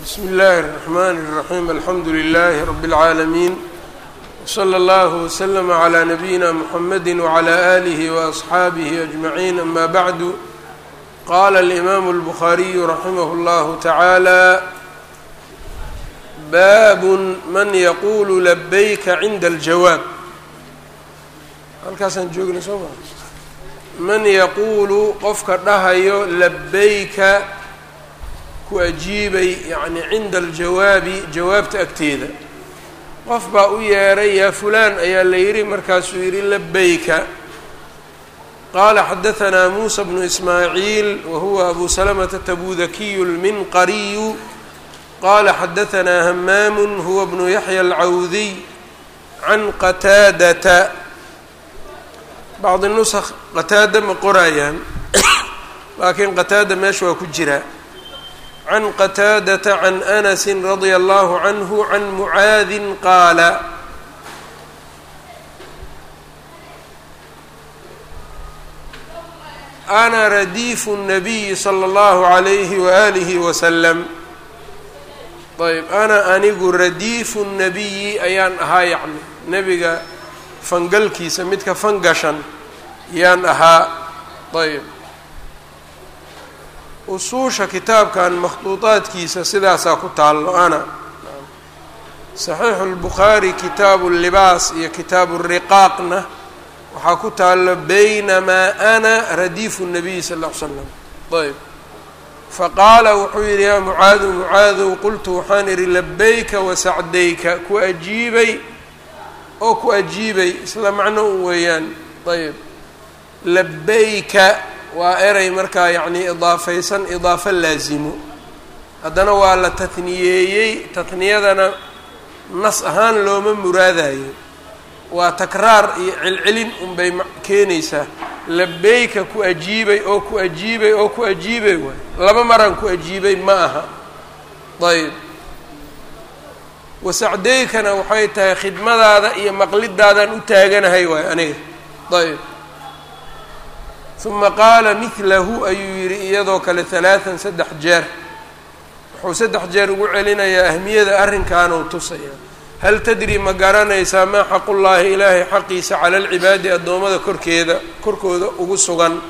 bsmi اllahi الرحmn الرaحيم alxamdu لlh رb العaalمين وslى اllه وslm عlى نbyina mحamd وعlى آlih وأصxaabih أجمعين ama bعd qala الإmam الbخariي raximh اllah taعaalى bab man yqul labyka cinda الjawaab halkaasaan joogna soo ma man yaquulu qofka dhahayo labayka ku ajiibay yacni cinda aljawaabi jawaabta agteeda. Qof baa u yeeray yaa fulaan ayaa la yidhi markaasuu yidhi labayka qaala xadahanaa muusa bnu ismaaciil wa huwa abu salamata tabudakiyu lminqariyu qaala xadahanaa hamaamu huwa bnu yaxya alcawdiy can qataadata. Bacdi nusakh qataada ma qorayaan laakiin qataada meesha waa ku jiraa can qataadata can anasi radia allahu canhu can mucaadin qaala ana radiifu nabiyi sala allahu alayhi waalihi wasalam ayb ana anigu radiifu nabiyi ayaan ahaa yacni nebiga fangalkiisa midka fangashan yaan ahaa ayb usuusha kitaabkan makhduuطaadkiisa sidaasaa ku taallo ana. Saxiixu lbukhaari kitaabu libaas iyo kitaabu riqaaqna waxaa ku taallo baynamaa ana radiifu nabiy sal l slam ayb. Faqaala wuxuu yidhi yaa mucaadu mucaadow qultu waxaan idhi labayka wasacdayka ku ajiibay oo ku ajiibay isla macno u weeyaan. Ayb. Labayka waa eray markaa yacnii idaafaysan idaafo laasimo haddana waa la tatniyeeyey tatniyadana nas ahaan looma muraadayo waa takraar iyo celcelin unbay keenaysaa. Labayka ku ajiibay oo ku ajiibay oo ku ajiibay waay. Laba maraan ku ajiibay ma aha. Ayb wasacdaykana waxay tahay khidmadaada iyo maqlidaadaan u taaganahay waay aniga. Ayb uma qaala midlahu ayuu yidhi iyadoo kale halaatan saddex jeer. Wuxuu saddex jeer ugu celinayaa ahmiyada arrinkaanuu tusaya hal tadri ma garanaysaa maa xaqullaahi ilaahay xaqiisa cala alcibaadi addoommada korkeeda korkooda ugu sugan?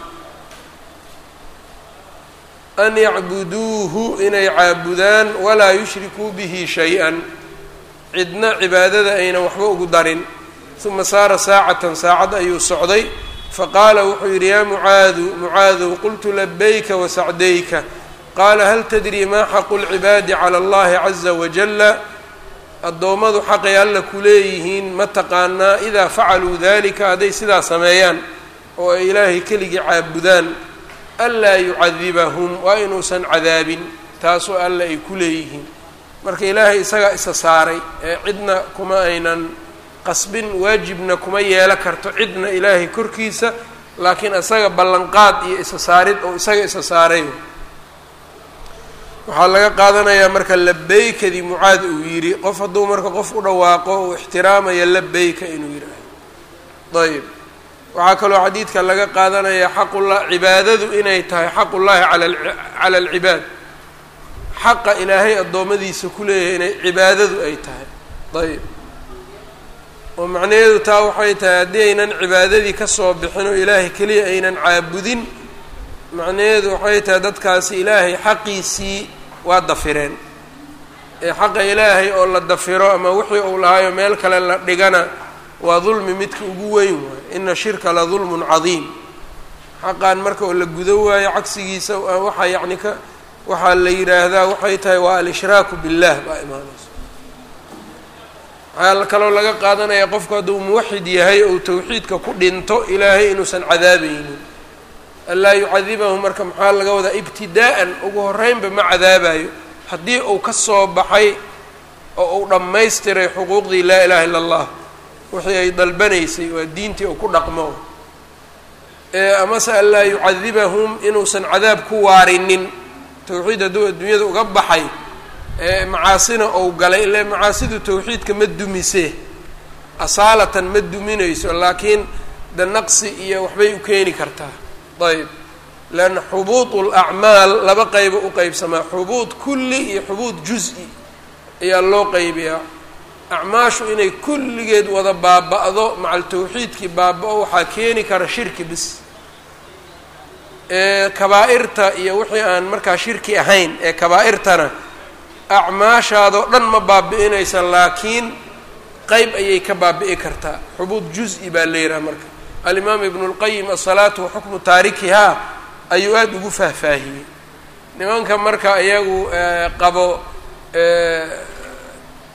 An yacbuduuhu inay caabudaan walaa yushrikuu bihi shay-an. Cidna cibaadada aynan waxba ugu darin. Uma saara saacatan saacad ayuu socday faqaala wuxuu yidhi yaa mucaadu mucaadow qultu labayka wasacdayka qaala hal tadri maa xaqu lcibaadi cala allahi caza wajala addoommadu xaqay alla ku leeyihiin ma taqaanaa idaa facaluu dalika hadday sidaa sameeyaan oo ay ilaahay keligii caabudaan anlaa yucadibahum waa inuusan cadaabin taasoo alla ay ku leeyihiin. Marka ilaahay isagaa isa saaray ee cidna kuma aynan qasbin waajibna kuma yeelo karto cidna ilaahay korkiisa laakiin isaga ballanqaad iyo isa saarid oo isaga isa saaray waxaa laga qaadanayaa marka labeykadii mucaad uu yidhi qof hadduu marka qof u dhawaaqo uu ixtiraamaya labeyka inuu yidhaaho ayb waxaa kaloo xadiidka laga qaadanayaa xaqula cibaadadu inay tahay xaqullaahi ala cala alcibaad. Xaqa ilaahay addoommadiisa ku leeyahay inay cibaadadu ay tahay. Ayb oo macnaheedu taa waxay tahay haddii aynan cibaadadii ka soo bixin oo ilaahay keliya aynan caabudin macnaheedu waxay tahay dadkaasi ilaahay xaqiisii waa dafireen. Ee xaqa ilaahay oo la dafiro ama wixii uu lahaayo meel kale la dhigana waa dulmi midka ugu weyn waayo ina shirka la dulmun cadiim. Xaqan marka oo la gudo waayo cagsigiisa waxaa yacni ka waxaa la yidhaahdaa waxay tahay waa al-ishraaku billah baa imaanaysa waxaa kaloo laga qaadanaya qofku hadduu muwaxid yahay ou tawxiidka ku dhinto ilaahay inuusan cadaabaynin anlaa yucadibahu marka maxaa laga wadaa? Ibtidaa'an ugu horreynba ma cadaabayo. Haddii uu ka soo baxay oo uu dhammaystiray xuquuqdii laa ilaha illa allah wixii ay dalbanaysay waa diintii uu ku dhaqmo. Amase anlaa yucadibahum inuusan cadaab ku waarinin. Tawxiid hadduu adduunyada uga baxay macaasina ou galay ile macaasidu tawxiidka ma dumise asaalatan ma duminayso laakiin de naqsi iyo waxbay u keeni kartaa. Ayb leanna xubuud lacmaal laba qaybo u qeybsamaa xubuud kulli iyo xubuud juz-i ayaa loo qeybiyaa acmaashu inay kulligeed wada baaba-do macal tawxiidkii baaba-o waxaa keeni kara shirki bis. Ee kabaa-irta iyo wixii aan markaa shirki ahayn ee kabaa-irtana acmaashaadoo dhan ma baabi'inaysa laakiin qeyb ayay ka baabi'i kartaa. Xubuud juz-i baa la yidhaha marka. Alimaam ibnu lqayim asalaatu waxukmu taarikihaa ayuu aada ugu faahfaahiyey. Nimanka marka iyagu qabo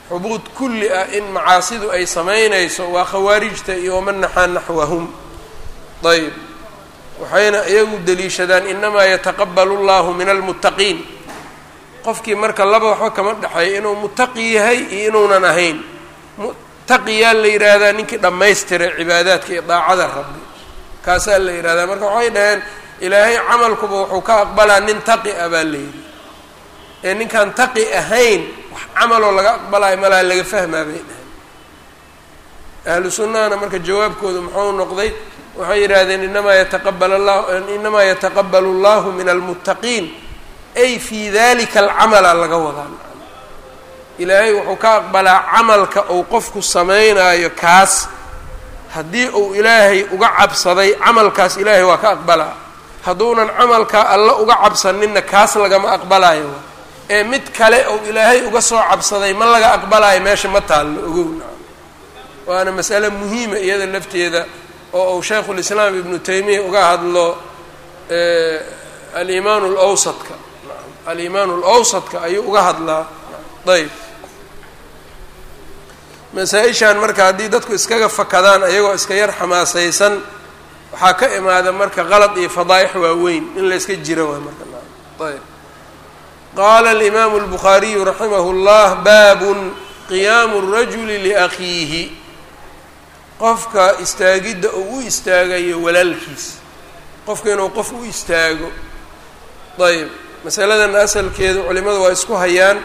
xubuud kulli ah in macaasidu ay samaynayso waa khawaarijta iyo waman naxwahum. Ayb waxayna iyagu deliishadaan inamaa yataqabalu llahu min almuttaqiin qofkii marka laba waxba kama dhexeeyo inuu muttaqi yahay iyo inuunan ahayn. Muttaqiyaa la yidhaahdaa ninkii dhammaystiray cibaadaadka iyo daacada rabbi. Kaasaa la yidhahdaa marka waxay dhaheen ilaahay camalkuba wuxuu ka aqbalaa nin taqi ah baa la yidhi. Ee ninkaan taqi ahayn wax camaloo laga aqbalayo malaa laga fahmaa bay dhaheen. Ahlu sunnahana marka jawaabkooda muxuu noqday waxay yidhaahdeen inamaa yataqabal llahu inamaa yataqabalu llahu min almuttaqiin ay fii dalika alcamala laga wadaa. Ilaahay wuxuu ka aqbalaa camalka uu qofku sameynaayo kaas. Haddii uu ilaahay uga cabsaday camalkaas ilaahay waa ka aqbalaa. Hadduunan camalkaa alla uga cabsaninna kaas lagama aqbalaayo. Ee mid kale ou ilaahay uga soo cabsaday ma laga aqbalaayo meesha ma taallo ogowna waana masale muhiima iyada lafteeda oo uu shaykhulislaam ibnu taymiya uga hadlo alimaan lwsadka alimaan alawsadka ayuu uga hadlaa. Ayb masaa-ishan marka haddii dadku iskaga fakadaan ayagoo iska yar xamaasaysan waxaa ka imaada marka qalad iyo fadaaix waaweyn in layska jiro waay marka ayb qaala alimaamu albukhaariyu raximahu llah baabun qiyaamu rajuli liakhiihi qofka istaagidda uu u istaagayo walaalkiis. Qofka inuu qof u istaago. Ayb masaladan asalkeedu culimadu waa isku hayaan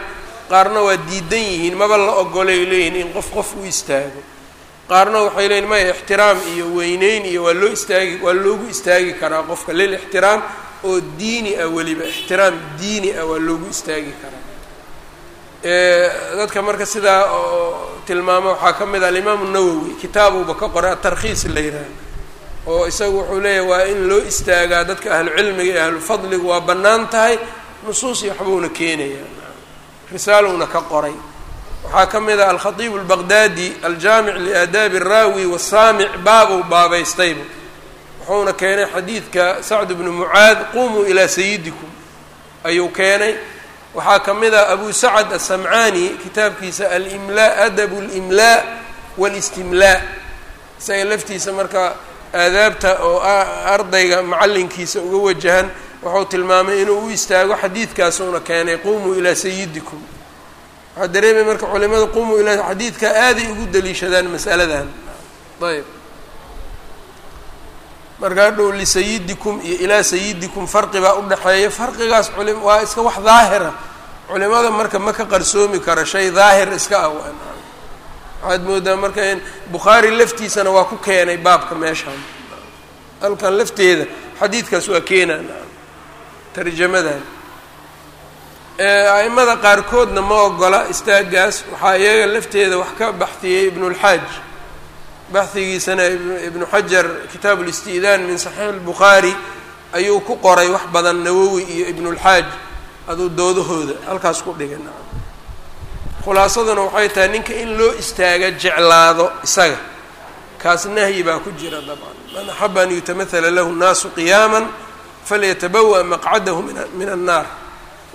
qaarna waa diidan yihiin maba la ogolay leeyihiin in qof qof u istaago. Qaarna waxay leeyihiin maya ixtiraam iyo weyneyn iyo waa loo istaagi waa loogu istaagi karaa qofka. Lil ixtiraam oo diini ah weliba ixtiraam diini ah waa loogu istaagi karaa. Dadka marka sidaa oo tilmaamo waxaa ka mid ah alimaamu nawowi kitaabuba ka qoray atarkhiis la yidhaaha oo isagu wuxuu leeyahay waa in loo istaagaa dadka ahlucilmiga iyo ahlufadligu waa bannaan tahay nusuus iyo waxbuuna keenaya. Risaalowna ka qoray. Waxaa ka mid ah alkhatiibu albaqdaadi aljaamic liaadaabi alraawi wasaamic baabow baabaystayba wuxuuna keenay xadiidka sacd bnu mucaad qumuu ilaa sayidikum ayuu keenay. Waxaa ka mid ah abu sacad asamcaani kitaabkiisa alimlaa adabu اlimlaa wاlistimlaa isaga laftiisa marka aadaabta oo ardayga macallinkiisa uga wajahan wuxuu tilmaamay inuu u istaago xadiidkaasuuna keenay qumuu ilaa sayidikum waxaa dareemay marka culimada qumuu ilaa xadiidka aaday ugu daliishadaan masaladan. Ayb markaa dhow lisayidikum iyo ilaa sayidikum farqi baa udhaxeeya farqigaas waa iska wax daahira. Culimada marka ma ka qarsoomi karo shay daahir iska ah waxaad moodaa marka in bukhaari laftiisana waa ku keenay baabka meeshaan. Halkan lafteeda xadiidkaas waa keenaan. Tarjamadan a'imada qaarkoodna ma ogola istaagaas waxaa iyaga lafteeda wax ka baxtiyey ibnulxaaj baxhigiisana ibnu xajar kitaab ulisti'daan min saxiix albukhaari ayuu ku qoray wax badan nawowi iyo ibnulxaaj aduu doodahooda halkaas ku dhigay khulaasaduna waxay tahay ninka in loo istaaga jeclaado isaga. Kaas nahyi baa ku jira dabcan. Man axaba an yutamahala lahu nnaasu qiyaama falyatabawa maqcadahu min annaar.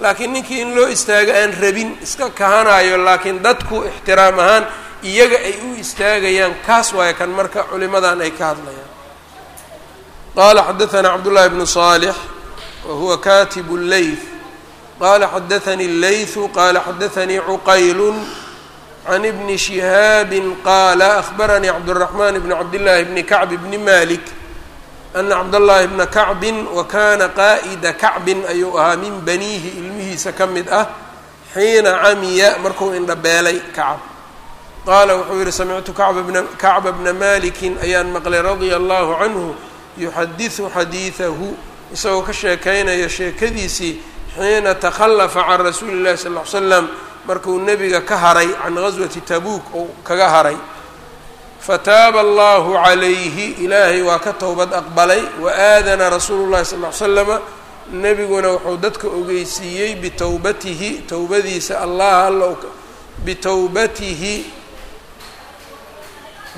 Laakiin ninkii in loo istaago aan rabin iska kahanayo laakiin dadku ixtiraam ahaan iyaga ay u istaagayaan kaas waayo kan marka culimadan ay ka hadlayaan. Qala xadaثna cabdullahi bnu صaalix wa huwa katibu leyth qala xadaثani اleyثu qala xadaثanii cuqaylu can ibni shihaabi qaala akhbaranii cabdالraxman bni cabdillahi bni kacb bni malik ana cabdاllahi bna kacbi wa kana qaa'ida kacbin ayuu ahaa min baniihi ilmihiisa ka mid ah xiina camiya markuu indhabeelay kacb qaala wuxuu yihi samictu kacba bna maliki ayaan maqlay radia allahu canhu yuxadiثu xadiiثahu isagoo ka sheekeynaya sheekadiisii xiina takhallafa can rasuuli llahi sal ll ly slam markuu nebiga ka haray can gaswati tabuuk ou kaga haray fataaba allahu calayhi ilaahay waa ka towbad aqbalay wa aadana rasuulu llahi sal ly slama nebiguna wuxuu dadka ogeysiiyey bitowbatihi towbadiisa allah alla bitowbatihi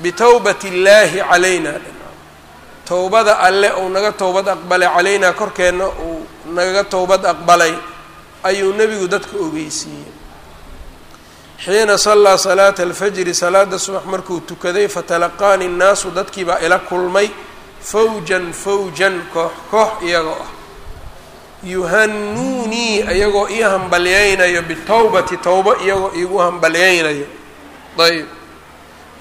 bitowbati illaahi calayna towbada alle uu naga towbad aqbalay calaynaa korkeenna nagaga towbad aqbalay ayuu nebigu dadka ogeysiiyey. Xiina sallaa salaata alfajri salaada subax markuu tukaday fatalaqaani dadkii baa ila kulmay fawjan fawjan koox koox iyagoo ah. Yuhanuunii iyagoo ii hambalyeynayo bitowbati towba iyagoo iigu hambalyeynayo ayb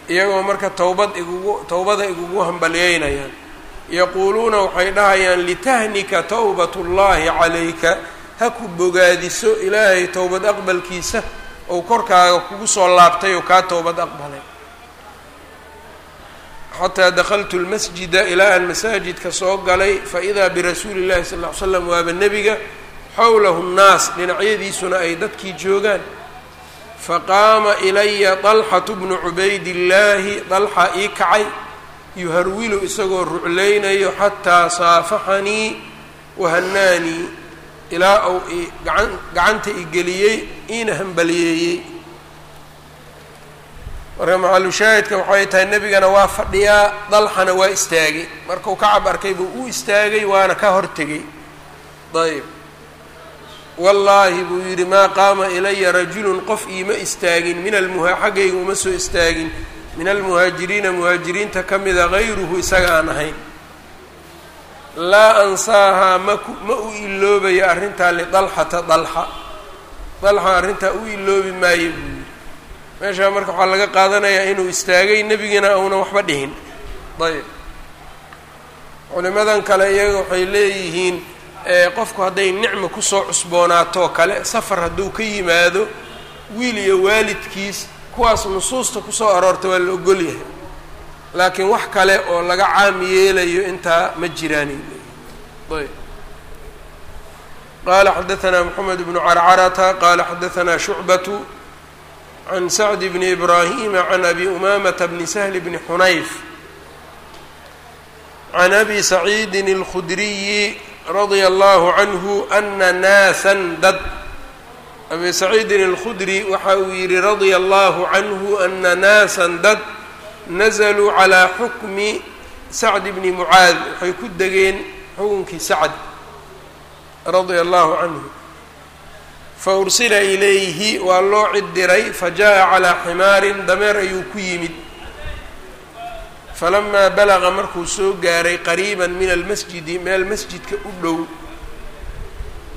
iyagoo marka towbad igugu towbada igugu hambalyeynayaan yaquuluuna waxay dhahayaan litahnika towbat ullaahi calayka ha ku bogaadiso ilaahay towbad aqbalkiisa ou korkaaga kugu soo laabtay oo kaa towbad aqbalay. Xataa dakaltu lmasjida ilaa aan masaajidka soo galay faidaa birasuuli llahi sal ll slam waaba nebiga xowlahu nnaas dhinacyadiisuna ay dadkii joogaan. Faqaama ilaya dalxatu bnu cubaydillaahi dalxa ii kacay yuharwilu isagoo ruclaynayo xataa saafaxanii wahanaanii ilaa uu gacanta igeliyey iina hambaliyeeyey marka macalushaahidka waxay tahay nebigana waa fadhiyaa dalxana waa istaagay. Markuu kacab arkay buu u istaagay waana ka hortegay. Ayb wallaahi buu yidhi maa qaama ilaya rajulun qof iima istaagin min almuha xaggayga uma soo istaagin min almuhaajiriina muhaajiriinta ka mida hayruhu isaga aan ahayn. Laa ansaahaa maku ma u iloobayo arrintaa lidalxata dalxa. Dalxa arrintaa u iloobi maayo buu yidhi. Meeshaa marka waxaa laga qaadanayaa inuu istaagay nebigina uuna waxba dhihin. Ayb culimadan kale iyaga waxay leeyihiin qofku hadday nicma ku soo cusboonaatoo kale safar hadduu ka yimaado wiil iyo waalidkiis kuwaas nusuusta ku soo aroorta waa la ogol yahay. Laakiin wax kale oo laga caam yeelayo intaa ma jiraanay ayb. Qaala xadaanaa moxamed bnu carcarata qaala xadaanaa shucbatu can sacd bni ibraahima can abi umamata bni sahli bni xunayf can abi saciidin اlkhudriyi radia allahu canhu ana naasan dad abi saciidin اlkhudri waxa uu yihi radia allahu canhu ana naasan dad nazluu calaa xukmi sacd bni mucaad. Waxay ku degeen xukunkii sacd radia allahu canhu faursila ilayhi waa loo cid diray fajaءa calaa ximaarin dameer ayuu ku yimid. Falamaa balaqa markuu soo gaaray qariiba min almasjidi meel masjidka u dhow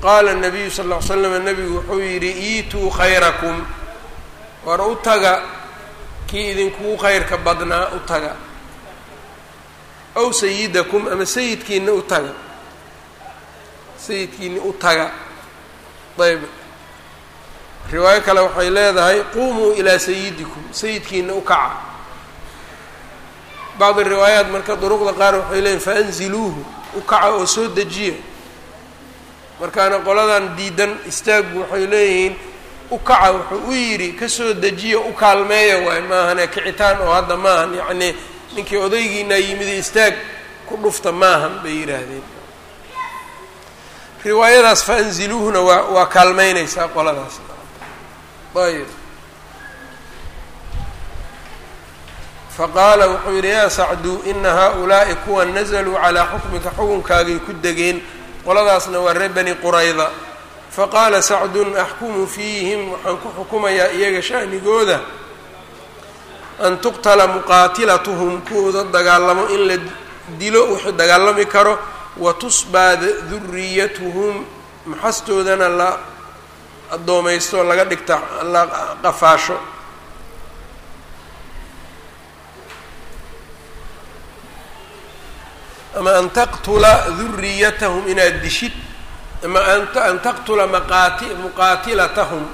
qaala الnabiyu sal ll ly slam nebigu wuxuu yidhi iituu khayrakum war u taga kii idinkugu khayrka badnaa u taga aw sayidakum ama sayidkiina u taga sayidkiina u taga ayb riwaayo kale waxay leedahay qumuu ilaa sayidikum sayidkiina u kaca bacdi riwaayaat marka duruqda qaar waxay leeyihiin faanziluuhu u kaca oo soo dejiya markaana qoladan diidan istaaggu waxay leeyihiin u kaca wuxuu u yidhi ka soo dejiya u kaalmeeya waay maahane kicitaan oo hadda maahan yacnii ninkii odaygiinaa yimid istaag ku dhufta maahan bay yidhaahdeen. Riwaayadaas faanziluuhuna waa waa kaalmeyneysaa qoladaas. Ayb faqaala wuxuu yidhi yaa sacdu ina haa-ulaa'i kuwa nazaluu calaa xukmika xukunkaagay ku degeen qoladaasna waa reer bani qurayda. Faqaala sacdun axkumu fiihim waxaan ku xukumayaa iyaga shanigooda. An tuqtala muqaatilatuhum kuwooda dagaalamo in la dilo wixii dagaalami karo wa tusbaa duriyatuhum maxastoodana la addoomaysto laga dhigta la qafaasho ama an taqtula duriyatahum inaad dishid ama an taqtula muqaatilatahum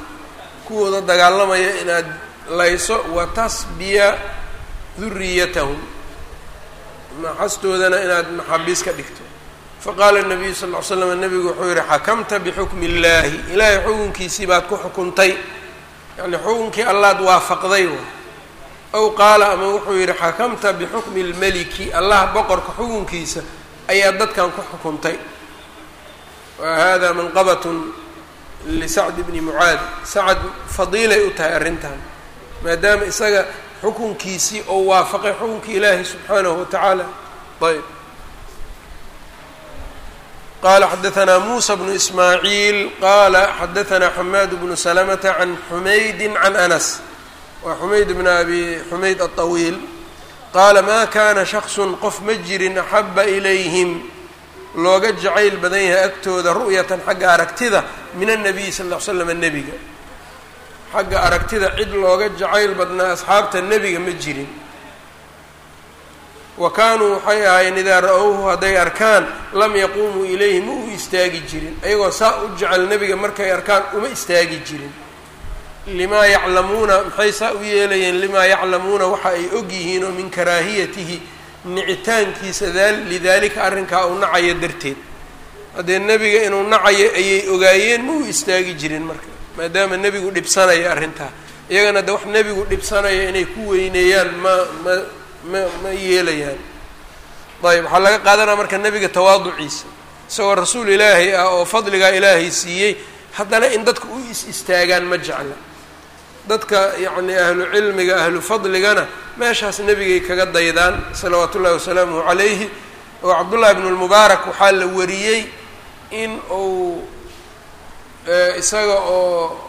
kuwooda dagaalamaya inaad layso wa tasbiya duriyatahum maxastoodana inaad maxaabiis ka dhigto faqaala nabiyu sal ly slam nabigu wuxuu yihi xakamta bixukmi illaahi ilaahay xukunkiisii baad ku xukuntay yani xukunkii allaad waafaqday ow qaala ama wuxuu yidhi xakamta bixukmi lmeliki allah boqorka xukunkiisa ayaa dadkan ku xukuntay. Wahada manqabatun lisacd bni mucaad. Sacad fadiilay u tahay arrintan maadaama isaga xukunkiisii oo waafaqay xukunkii ilaahi subxaanahu watacaala ayb. Qala xadaanaa musa bnu ismaaciil. Qala xadaanaa xamaad bnu salamata can xumaydin can anas waa xumayd bn abi xumayd aطawiil qaala maa kaana shaksun qof ma jirin axaba ilayhim. Looga jacayl badan yahay agtooda ru'yatan xagga aragtida min annabiy sal ll slam nebiga. Xagga aragtida cid looga jacayl badnaa asxaabta nebiga ma jirin. Wa kaanuu waxay ahaayeen idaa ra'owhu hadday arkaan lam yaquumuu ilayhi ma u istaagi jirin. Ayagoo saa u jecel nebiga markay arkaan uma istaagi jirin limaa yaclamuuna maxay saa u yeelayeen limaa yaclamuuna waxa ay og yihiin oo min karaahiyatihi nicitaankiisa lidaalika arrinkaa uu nacayo darteed. Haddee nebiga inuu nacayo ayay ogaayeen ma u istaagi jirin marka maadaama nebigu dhibsanaya arrintaa. Iyagana de wax nebigu dhibsanaya inay ku weyneeyaan ma ma ma ma yeelayaan. Ayb waxaa laga qaadanaya marka nebiga tawaaduciisa. Isagoo rasuul ilaahay ah oo fadligaa ilaahay siiyey haddana in dadka u is istaagaan ma jecla dadka yacni ahlu cilmiga ahlu fadligana meeshaas nebigay kaga daydaan salawaatu ullahi wasalaamuhu calayhi. Oo cabdullahi bnu lmubaarak waxaa la wariyey in uu isaga oo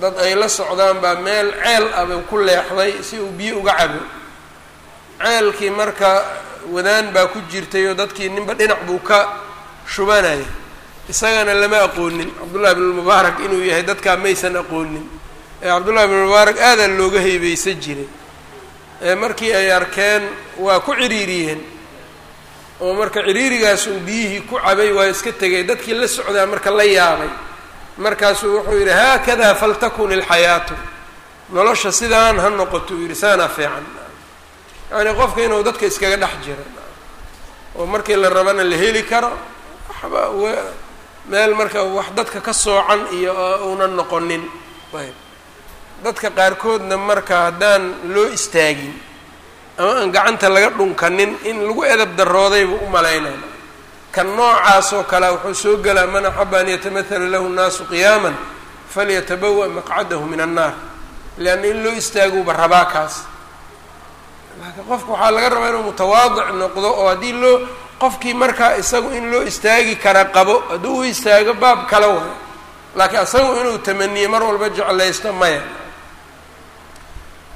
dad ay la socdaan baa meel ceel abuu ku leexday si uu biyo uga cabo. Ceelkii marka wadaan baa ku jirtay oo dadkii ninba dhinac buu ka shubanaya isagana lama aqoonin. Cabdullahi bn mubaarak inuu yahay dadkaa maysan aqoonin cabdullahi bn mubaarak aadaa looga heybeysan jiray markii ay arkeen waa ku ciriiriyeen. Oo marka ciriirigaas uu biyihii ku cabay waa iska tegay. Dadkii la socdaa marka la yaabay. Markaasuu wuxuu yidhi haakada faltakun ilxayaatu nolosha sidaan ha noqoto uu yidhi saanaa fiican. Yacni qofka inuu dadka iskaga dhex jiro. Oo markii la rabana la heli karo waxba meel marka wax dadka ka soocan iyo uunan noqonin. Ayb dadka qaarkoodna marka haddaan loo istaagin ama aan gacanta laga dhunkanin in lagu edab daroodaybuu u malaynaya kan noocaasoo kale wuxuu soo gelaa man axaba an yatamathala lahu nnaasu qiyaaman falyatabawa maqcadahu min annaar. Leanna in loo istaaguuba rabaa kaas. Laakiin qofka waxaa laga rabaa inuu mutawaadic noqdo oo haddii loo qofkii markaa isagu in loo istaagi kara qabo hadduu u istaago baab kala wayo laakiin isagu inuu tamaniye mar walba jeclaysto maya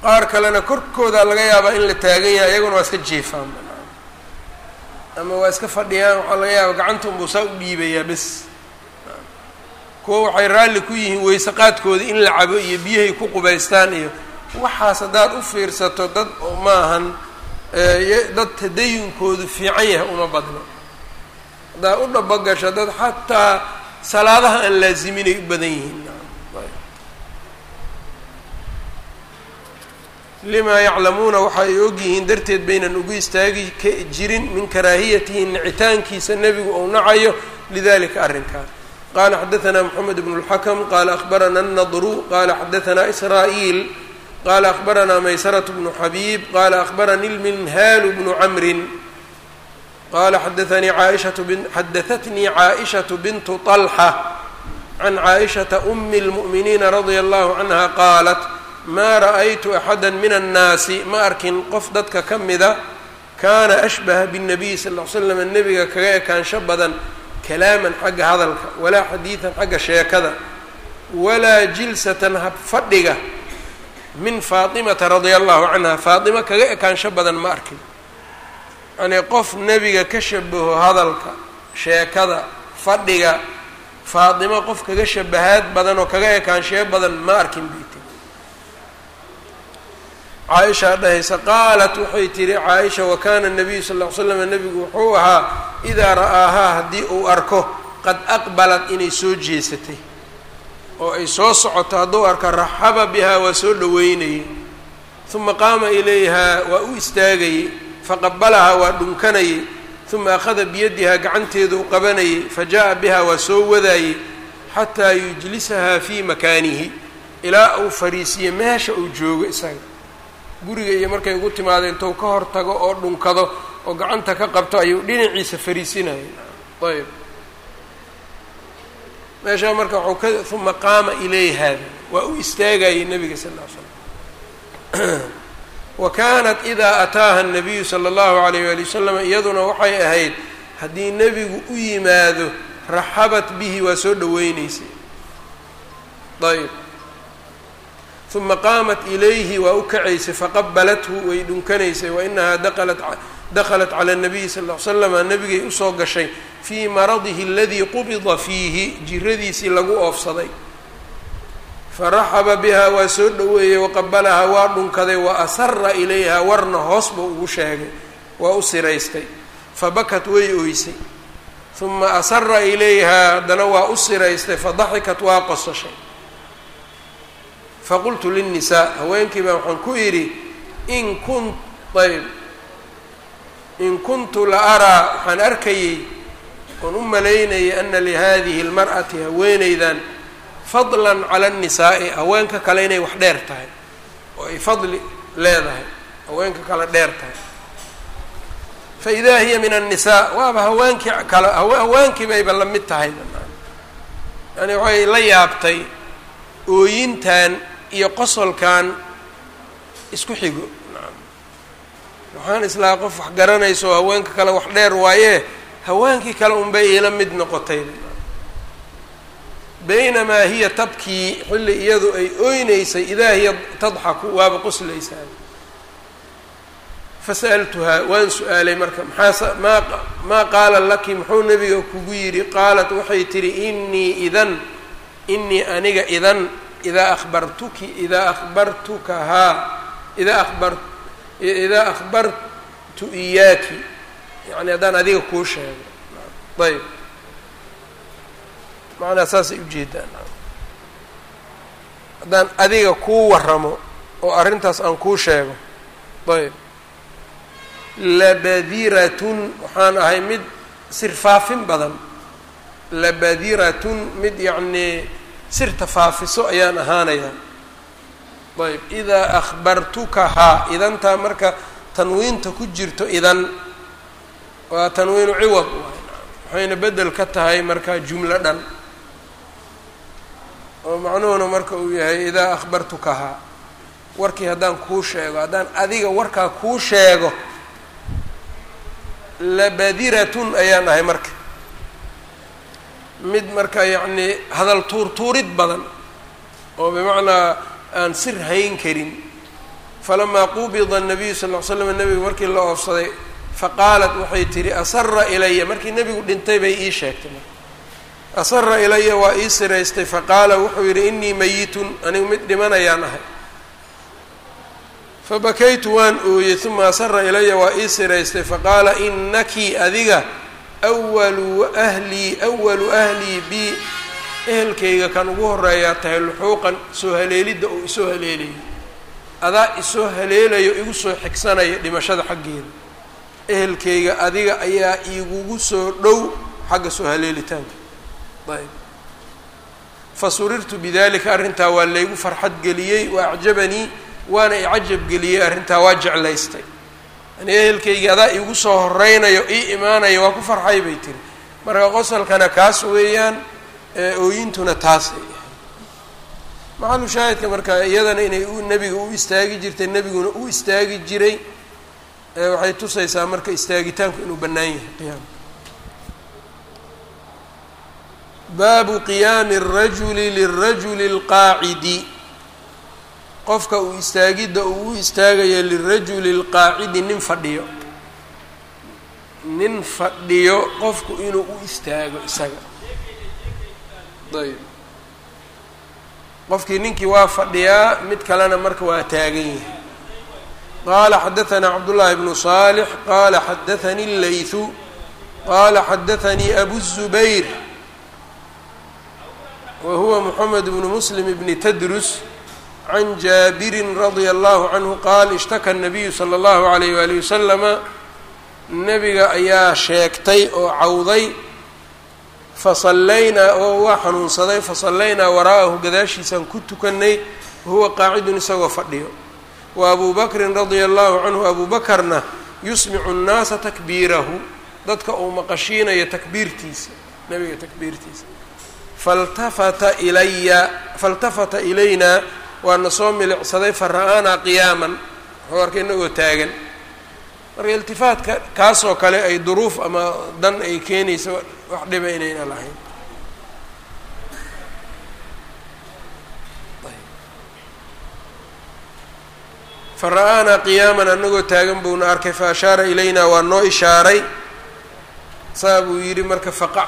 qaar kalena korkooda laga yaabaa in la taagan yahay iyaguna waa iska jeefaan ama waa iska fadhiyaan waxaa laga yaaba gacanta unbuu saa u dhiibayaa bes. Kuwa waxay raalli ku yihiin weyse qaadkooda in la cabo iyo biyahay ku qubaystaan iyo waxaas haddaad u fiirsato dad maahan dad tadayunkoodu fiican yahay uma badno haddaad u dhabogasho dad xataa salaadaha aan laaziminay u badan yihiin limaa yaclamuuna waxa ay ogyihiin darteed baynan ugu istaagi ka jirin min karaahiyatihi nicitaankiisa nebigu ou nacayo lidalika arrinkaa qala xadaثna mxamed bn اlxakm qala akhbarana الnadru qala xadaثna israa'iil qala akhbarana maysaraة bnu xabiib qala akhbarani lminhaalu bnu camrin qala xadaanii caaishatu xadaثatnii caaئishaة bintu طalxa can caaئishaةa أmi اlmuؤminiina radia allahu canha qaalat maa ra'aytu axada min annaasi? Ma arkin qof dadka ka mida kaana ashbaha binnabiy sal l slam nebiga kaga ekaansho badan kalaaman xagga hadalka walaa xadiidan xagga sheekada walaa jilsatan habfadhiga min faatimata radia allahu canha. Faatimo kaga ekaansho badan ma arkin. Yacnii qof nebiga ka shabaho hadalka sheekada fadhiga faatimo qof kaga shabahaad badan oo kaga ekaansheyo badan ma arkin bayt caaishaa dhahaysa qaalat waxay tihi caaisha wa kana nabiyu sal ly slam nebigu wuxuu ahaa idaa ra'aahaa haddii uu arko qad aqbalat inay soo jeesatay. Oo ay soo socoto hadduu arko raxaba bihaa waa soo dhaweynayay uma qaama ilayhaa waa u istaagayey faqabalahaa waa dhunkanayay. Uma akhada biyadihaa gacanteeduu qabanayay fa jaa bihaa waa soo wadaayey xataa yujlisahaa fii makaanihi. Ilaa uu fariisiyo meesha uu joogo isaga guriga iyo markay ugu timaado intuu ka hor tago oo dhunkado oo gacanta ka qabto ayuu dhinaciisa fariisinayay ayb meeshaa marka waxuu ka uma qaama ilayha waa u istaagayay nabiga sal ll slam wa kaanat idaa ataaha nabiyu sala allahu alayh wali wasalam iyaduna waxay ahayd haddii nebigu u yimaado raxabat bihi waa soo dhaweyneysay ayb uma qaamat ilayhi waa u kacaysay faqabalathu way dhunkanaysay wainahaa dakhalat cala nabiyi sal ly slama nabigay u soo gashay fii maradihi aladii qubida fiihi jiradiisii lagu oofsaday faraxaba bihaa waa soo dhoweeyey waqabalahaa waa dhunkaday wa asara ilayha warna hoos buu ugu sheegay waa u siraystay fabakat way oysay uma asara ilayha haddana waa u siraystay fadaxikat waa qosashay faqultu linnisaa haweenkii baa waxaan ku yidhi in kun ayb in kuntu la araa waxaan arkayey oon u malaynayay ana lihaadihi lmar'ati haweenaydan fadlan cala annisaa'i haweenka kale inay wax dheer tahay oo ay fadli leedahay haweenka kale dheer tahay. Faidaa hiya min annisaa waaba haweenkii kale haweenkii bayba la mid tahay yani waxay la yaabtay ooyintan iyo qosolkan isku xigo. Waxaan islaa qof wax garanayso haweenka kale wax dheer waaye haweenkii kale unbay iila mid noqotay. Baynamaa hiya tabkii xilli iyadu ay oynaysay idaa hiya tadxaku waaba qoslaysaa fasa'altuhaa waan su'aalay marka maxaa maa qaala laki? Muxuu nabiga kugu yidhi qaalat waxay tidhi inii idan inii aniga idan idaa abartuki idaa abartukahaa idaa abar idaa akhbartu iyaaki yani haddaan adiga kuu sheego ayb macnaa saasay ujeedaan haddaan adiga kuu waramo oo arrintaas aan kuu sheego ayb labadiratun waxaan ahay mid sirfaafin badan labadiratun mid yacnii sirta faafiso ayaan ahaanayaa. Ayb idaa akhbartukahaa idantaa marka tanwiinta ku jirto idan waa tanwiinu ciwad waxayna bedel ka tahay marka jumlo dhan. Oo macnuhuna marka uu yahay idaa akhbartukahaa warkii haddaan kuu sheego haddaan adiga warkaa kuu sheego labadiratun ayaan ahay marka mid marka yacnii hadal tuurtuurid badan oo bimacnaa aan sir hayn karin. Falamaa qubida nabiyu sal ly slam nebigu markii la oofsaday faqaalat waxay tihi asara ilaya markii nebigu dhintay bay ii sheegtay. Asara ilaya waa ii siraystay. Faqaala wuxuu yidhi inii mayitun anigu mid dhimanayaan ahay. Fabakaytu waan ooyey uma asara ilaya waa ii siraystay. Faqaala inaki adiga awalu ahlii awalu ahlii bi ehelkayga kan ugu horeeyaa tahay luxuuqan soo haleelidda oo isoo haleelayo adaa isoo haleelayo igu soo xigsanaya dhimashada xaggeeda ehelkayga adiga ayaa igugu soo dhow xagga soo haleelitaanka ayb fa surirtu bidalika arrintaa waa laygu farxad geliyey wa acjabanii waana icajab geliyey arrintaa waa jeclaystay yani ehelkaygii adaa igu soo horeynayo ii imaanayo waa ku farxay bay tiri marka qosalkana kaas weeyaan ooyintuna taasay maxalu shaahidka marka iyadana inay nebiga u istaagi jirtay nebiguna u istaagi jiray waxay tusaysaa marka istaagitaanku inuu bannaan yahay qiyaamka baabu qiyaami الrajuli lirajuli اlqaacidi qofka uu istaagidda uu u istaagayo lirajuli اlqaacidi nin fadhiyo nin fadhiyo qofku inuu u istaago isaga ayb qofkii ninkii waa fadhiyaa mid kalena marka waa taagan yahay qaala xadaثna cabdالlahi bnu صالح qala xadaثani الlayثu qala xadaثanii abu الزubayr wa huwa mحamed bnu msلm bni tdrus can jaabirin radia allahu canhu qaal ishtaka nabiyu sala allahu alayh waalihi wasalama nebiga ayaa sheegtay oo cawday fa sallaynaa oo waa xanuunsaday fasallaynaa waraa'ahu gadaashiisaan ku tukannay wahuwa qaacidun isagoo fadhiyo wa abuu bakrin radia allahu canhu abuu bakarna yusmicu nnaasa takbiirahu dadka uu maqashiinayo takbiirtiisa nebiga takbiirtiisa faltafata ilaya faltafata ilayna waana soo milicsaday fa ra'aanaa qiyaaman. Wuxuu arkay inagoo taagan. Marka iltifaatka kaasoo kale ay duruuf ama dan ay keenayso wax dhiba inayna lahayn. Fa ra'aanaa qiyaaman anagoo taagan buuna arkay fa ashaara ilaynaa waa noo ishaaray. Saa buu yidhi marka faqa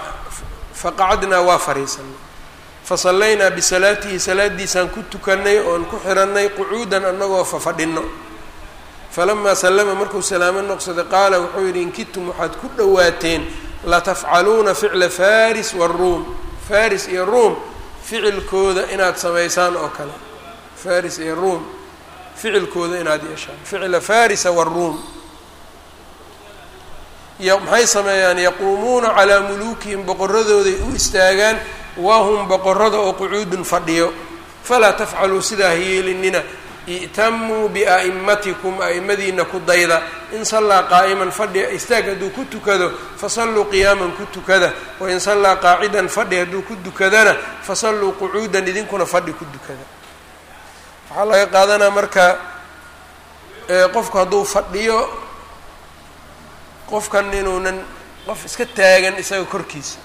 faqacadnaa waa fariisanay fasallaynaa bisalaatihi salaadiisaan ku tukanay oon ku xirannay qucuudan annagoo fafadhinno falamaa sallama markuu salaamo noqsaday qaala wuxuu yidhi inkidtum waxaad ku dhowaateen latafcaluuna ficla faris waruum faris iyo ruum ficilkooda inaad samaysaan oo kale. Faris iyo ruum ficilkooda inaad yeeshaan. Ficla farisa waruum maxay sameeyaan? Yaquumuuna calaa muluukihim boqoradooday u istaagaan wahum boqorada oo qucuudun fadhiyo. Falaa tafcaluu sidaa hayeelinina i'tamuu bia'imatikum a'imadiina ku dayda. In sallaa qaa'iman fadhi istaag hadduu ku tukado fasalluu qiyaaman ku tukada. Wain sallaa qaacidan fadhi hadduu ku dukadana fasalluu qucuudan idinkuna fadhi ku dukada. Waxaa laga qaadanaa marka qofku hadduu fadhiyo qofkan inuunan qof iska taagan isaga korkiisa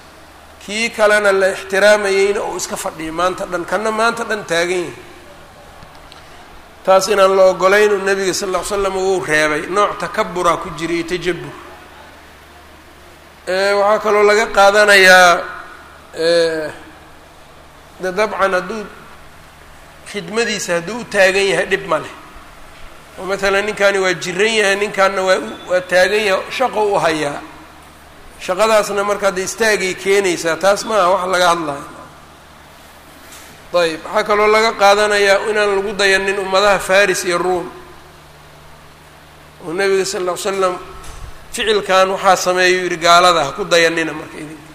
kii kalena la ixtiraamayeyna uu iska fadhiyo maanta dhan kana maanta dhan taagan yahay taas inaan la ogolaynuu nabiga sal ll ly slam wuu reebay nooc takaburaa ku jira iyo tajabur waxaa kaloo laga qaadanayaa de dabcan hadduu khidmadiisa hadduu u taagan yahay dhib ma leh. Oo matalan ninkaani waa jiran yahay ninkaanna waa waa taagan yahay shaqo u hayaa shaqadaasna marka hadda istaagay keenaysaa taas maaha wax laga hadlayo ayb waxaa kaloo laga qaadanayaa inaan lagu dayanin ummadaha faris iyo ruom oo nabiga sal ll ly slam ficilkan waxaa sameeyuu yihi gaalada ha ku dayanina marka idinka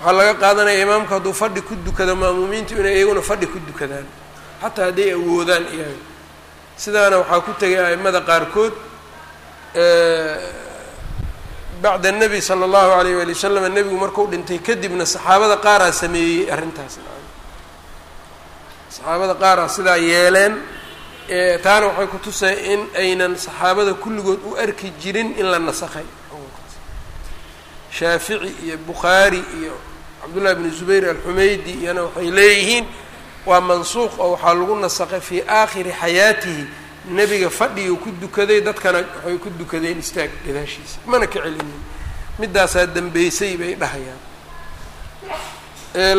waxaa laga qaadanaya imaamku hadduu fadhi ku dukado ma'muumiintu inay iyaguna fadhi ku dukadaan xataa hadday awoodaan iyaga. Sidaana waxaa ku tegay a'imada qaarkood bacda annabi sala allahu alayh waali wasalam nebigu markuu dhintay kadibna saxaabada qaaraa sameeyey arrintaas. Saxaabada qaaraa sidaa yeeleen taana waxay ku tusay in aynan saxaabada kulligood u arki jirin in la nasakhay. Shaafici iyo bukhaari iyo cabdullahi bnu zubayr alxumaydi iyona waxay leeyihiin waa mansuuq oo waxaa lagu nasakhay fii aakhiri xayaatihi nebiga fadhiguu ku dukaday dadkana waxay ku dukadeen istaag gadaashiisa. Mana ka celinin middaasaa dambeysay bay dhahayaan.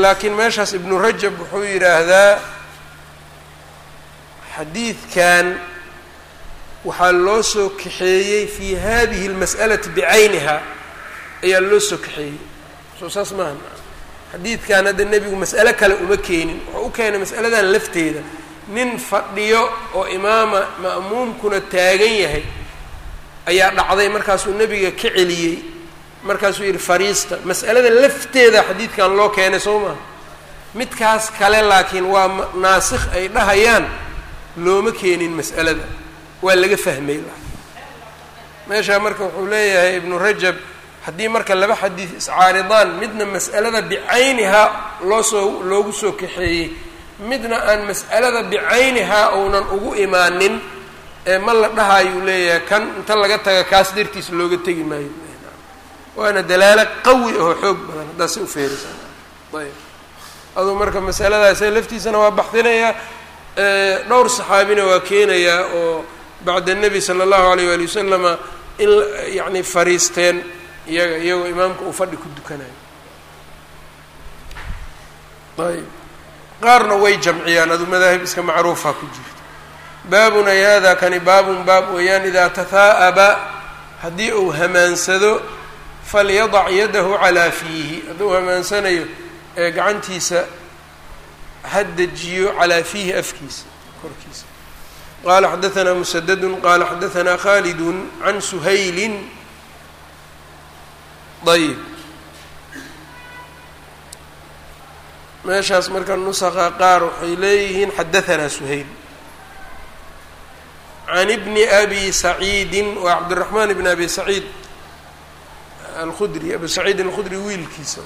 Laakiin meeshaas ibnu rajab wuxuu yidhaahdaa xadiidkan waxaa loo soo kaxeeyey fii hadihi اlmas'alati bicayniha. Ayaa loo soo kaxeeyey. Soo saas maaha xadiidkan hadda nebigu mas'alo kale uma keenin. Wuxuu u keenay mas'aladan lafteeda nin fadhiyo oo imaama ma'muumkuna taagan yahay ayaa dhacday markaasuu nebiga ka celiyey. Markaasuu yidhi fariista mas'alada lafteeda xadiidkan loo keenay soo maha midkaas kale laakiin waa naasikh ay dhahayaan looma keenin mas'alada. Waa laga fahmay meeshaa marka wuxuu leeyahay ibnu rajab haddii marka laba xadiid iscaaridaan midna mas'alada bicaynihaa loo soo loogu soo kaxeeyey midna aan mas'alada bicaynihaa uunan ugu imaanin ee ma la dhahayuu leeyahay kan inta laga taga kaas dartiis looga tegi maayo. Waana dalaalo qawi oo xoog badan haddaa si ufeerisaa ayb. Aduu marka masaladaas laftiisana waa baxdinayaa dhowr saxaabina waa keenayaa oo bacda nebi sala allahu alayh waali wasalama in yacni fariisteen iyaga iyagoo imaamka uu fadhi ku dukanayo. Ayb qaarna way jamciyaan adu madaahib iska macruufa ku jirto. Baabun ay hada kani baabun baab weeyaan idaa tahaa'aba haddii uu hamaansado falyadac yadahu calaa fiihi. Hadduu hamaansanayo ee gacantiisa ha dejiyo calaa fiihi afkiisa korkiisa. Qala xadaثna msdd qala xadaثna khaalid can suhayli ayib meeshaas marka nusaqa qaar waxay leeyihiin xadahanaa suhayb can bni abi saciidin waa cabdiraxmaan bni abi saciid alkhudri abi saciid alkhudri wiilkiisa.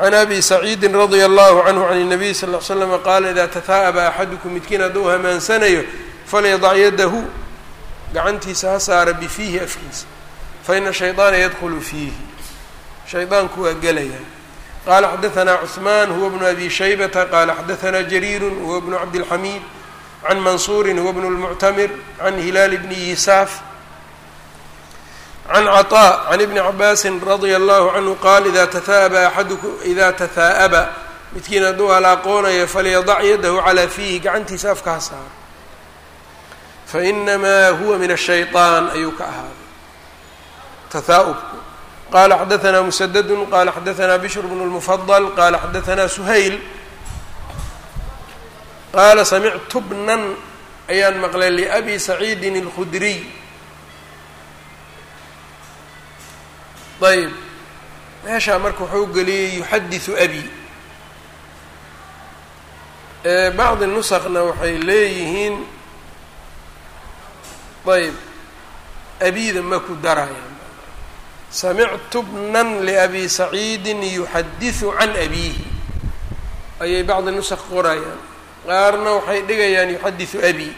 Can abi saciidi radia allahu canhu can الnabiy sal ly slama qaala idaa tahaa'aba axadukum midkiin hadduu hamaansanayo falyadac yadahu gacantiisa ha saara bifiihi afkiisa. Faina shayaana yadkulu fiihi. Shaydaanku waa gelayaa qala xadaثna cثman huwa bnu abi shaybata qala xadaثna jariir huwa bnu cabdالxamiid can mansuuri huwa bnu اlmuctamir can hilaal bni yisaaf can caطاء can ibni cabaasi radia allahu canhu qaal ida tahaaba axadukum ida tahaa'aba midkiin hadduu halaaqoonayo falyadac yadahu calaa fiihi gacantiisa afka ha saaro fainamaa huwa min الshayطaan ayuu ka ahaaday tahaa'ubku qala xadaثna msdd qala xadaثna bshr bn الmfضل qala xadaثna shayl qaala samictu bnan ayaan maqlay labi saciidi الkudriy ayb meeshaa marka wuxuu geliyey yuxadiثu abi bacdi nusqna waxay leeyihiin ayb abida ma ku daraya samictu bnan liabi saciidin yuxadiu can abiihi ayay bacdi nusaq qorayaan qaarna waxay dhigayaan yuxadisu abi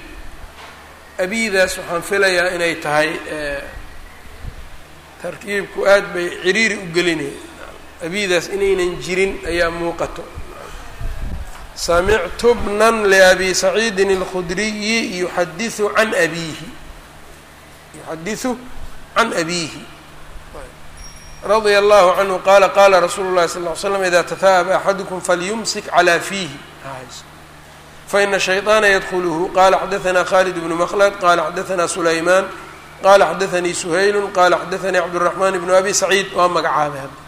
abiidaas waxaan filayaa inay tahay tarkiibku aad bay ciriiri u gelinaya abiidaas inaynan jirin ayaa muuqato samictu bnan liabi saciidin alkhudriyi yuxadiu can abiihi yuxadisu can abiihi radia allahu canhu qaala qaala rasuulu llahi sal ly slam ida tahaaba axadukum falyumsik calaa fiihi faina shayطaana yadkuluhu qala xadaثna khalid bnu mklad qala xadaثna sulaymaan qala xadaثanii suhaylu qala xadaثanii cabdالraxman bnu abi saciid waa magacaabay hadda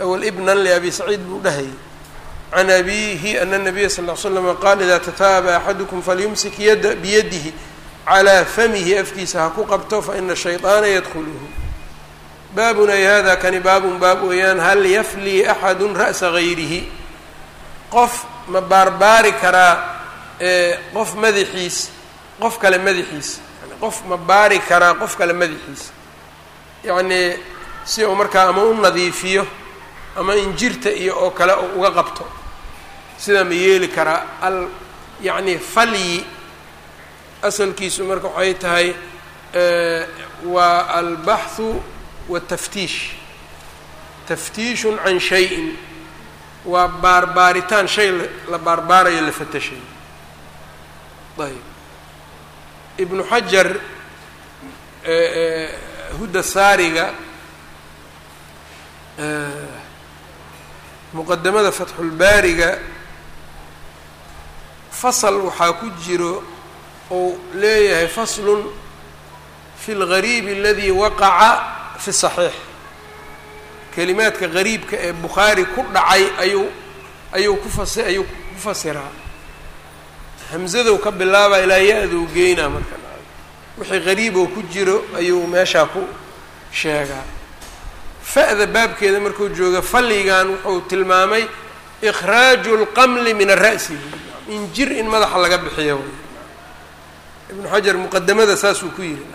awel ibnan liabi saciid buu dhahayay can abihi ana الnabiya sal ly slama qaala ida tahaaba axadukum falyumsik yada biyadihi calaa famihi afkiisa ha ku qabto faina shayطaana yadkuluhu baabun ay hada kani baabun baab weeyaan hal yaflii axadu ra'sa gayrihi qof ma baarbaari karaa qof madaxiis qof kale madaxiis. Qof ma baari karaa qof kale madaxiis. Yacnii si uu markaa ama u nadiifiyo ama injirta iyo oo kale uu uga qabto. Sidaa ma yeeli karaa al yacni falyi. Asalkiisu marka waxay tahay waa albaxu wataftiish taftiishun can shayin waa baarbaaritaan shay la baarbaarayo la fatashayo ayb ibnu xajar huda saariga muqadamada fatxulbaariga fasal waxaa ku jiro ou leeyahay faslun fi اlgariib aladi waqaca fi saxiix. Kelimaadka gariibka ee bukhaari ku dhacay ayuu ayuu ku fasi ayuu ku fasiraa. Hamzadow ka bilaaba ilaa ya-dou geynaa marka. Wixii gariiboo ku jiro ayuu meeshaa ku sheegaa fa-da baabkeeda markuu jooga falligan wuxuu tilmaamay ikhraaju اlqamli min ara'si in jir in madaxa laga bixiyo. Ibnu xajar muqadamada saasuu ku yidhi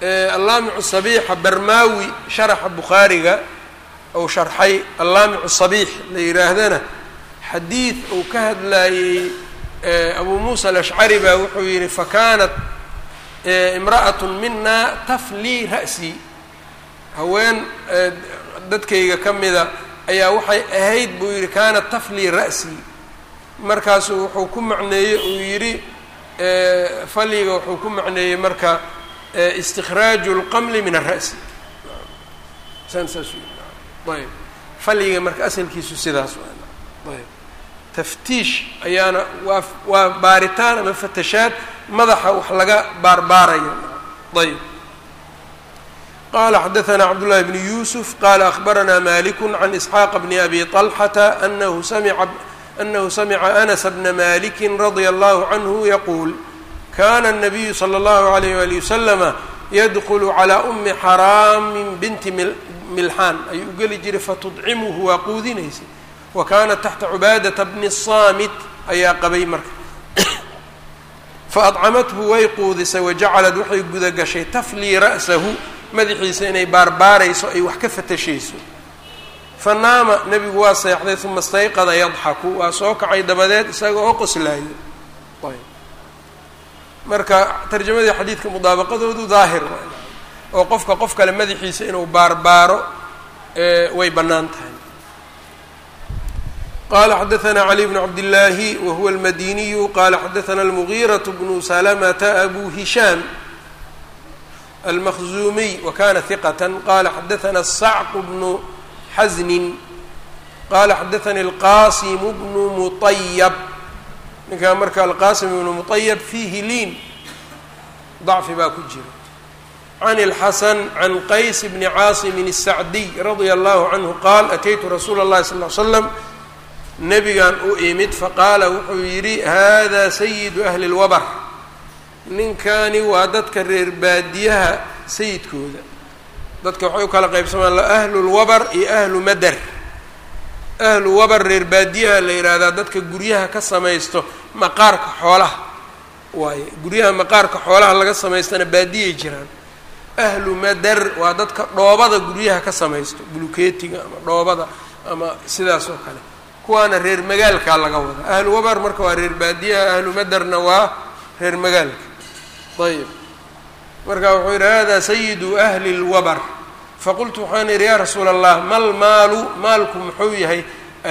allaamicu sabiixa barmaawi sharaxa bukhaariga ou sharxay allaamicu sabiix la yidhaahdana xadiid uu ka hadlaayey abuu muusa alashcari baa wuxuu yidhi fakaanat imra'at mina taflii ra'sii. Haween dadkayga ka mida ayaa waxay ahayd buu yidhi kaanat taflii ra'sii. Markaasuu wuxuu ku macneeyey uu yidhi faliga wuxuu ku macneeyey marka istikraaju اlqamli min ara'si san saas ayb faliga marka asalkiisu sidaas ayb taftiish ayaana waa waa baaritaan ama fatashaad madaxa wax laga baarbaarayo ayb qala xadaثna cabdالlahi bn yusuf qala akhbarana malik can isxaaq bni abi طalxata anahu samica anahu samica anas bna maliki radia allahu canhu yaquul kana الnabiyu slى اllahu عalayh wali waslama yadkulu calaa umi xaraamin binti milxaan ayuu geli jiray fatudcimuhu waa quudinaysay wa kaanat taxta cubaadata bni saamit ayaa qabay marka faadcamathu way quudisay wajacalad waxay guda gashay taflii ra'sahu madaxiisa inay baarbaarayso ay wax ka fatashayso fa naama nebigu waa seexday uma istayqada yadxaku waa soo kacay dabadeed isaga oo qoslaayo ayb marka tarjamadii xadiidka mudaabaqadoodu daahir oo qofka qof kale madaxiisa inuu baarbaaro way bannaan tahay qala xadaثna cli bn cabdillaahi wahuwa almadiniyu qala xadaثna almugiiraة bnu salamata abu hishaam almaqzumiy wakana hiqat qala xadaثna الsacq bnu xasnin qala xadaثani اlqasim bnu muطayab ninkaa marka alqasim bnu muطayab fiihi liin dacfi baa ku jira can اlxasan can qays bni caasimin الsacdiy radia allahu canhu qaal ataytu rasuula اllahi sal ly slam nebigan u imid faqaala wuxuu yidhi hada sayidu ahli اlwabar ninkani waa dadka reer baadiyaha sayidkooda dadka waxay u kala qaybsamaan ahlu lwabar iyo ahlu madar ahlu wabar reer baadiyaha la yidhaahdaa dadka guryaha ka samaysto maqaarka xoolaha. Waaye guryaha maqaarka xoolaha laga samaystana baadiyay jiraan. Ahlu madar waa dadka dhoobada guryaha ka samaysto bulukeetiga ama dhoobada ama sidaas oo kale. Kuwaana reer magaalkaa laga wada. Ahlu wabar marka waa reer baadiyaha ahlu madarna waa reer magaalka. Ayb marka wuxuu yidhi hada sayidu ahli اlwabar faqultu waxaan idhi yaa rasuula allah mal maalu maalku muxuu yahay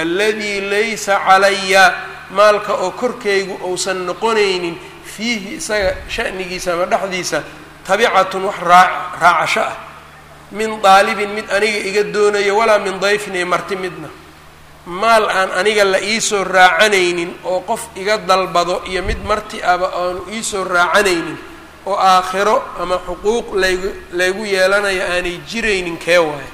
aladii laysa calaya maalka oo korkaygu uusan noqonaynin fiihi isaga sha'nigiisa ama dhexdiisa tabicatun wax raa raacasho ah min daalibin mid aniga iga doonayo walaa min dayfin iyo marti midna maal aan aniga la iisoo raacanaynin oo qof iga dalbado iyo mid marti aba aanu iisoo raacanaynin oo aakhiro ama xuquuq laygu yeelanayo aanay jiraynin kee waayo.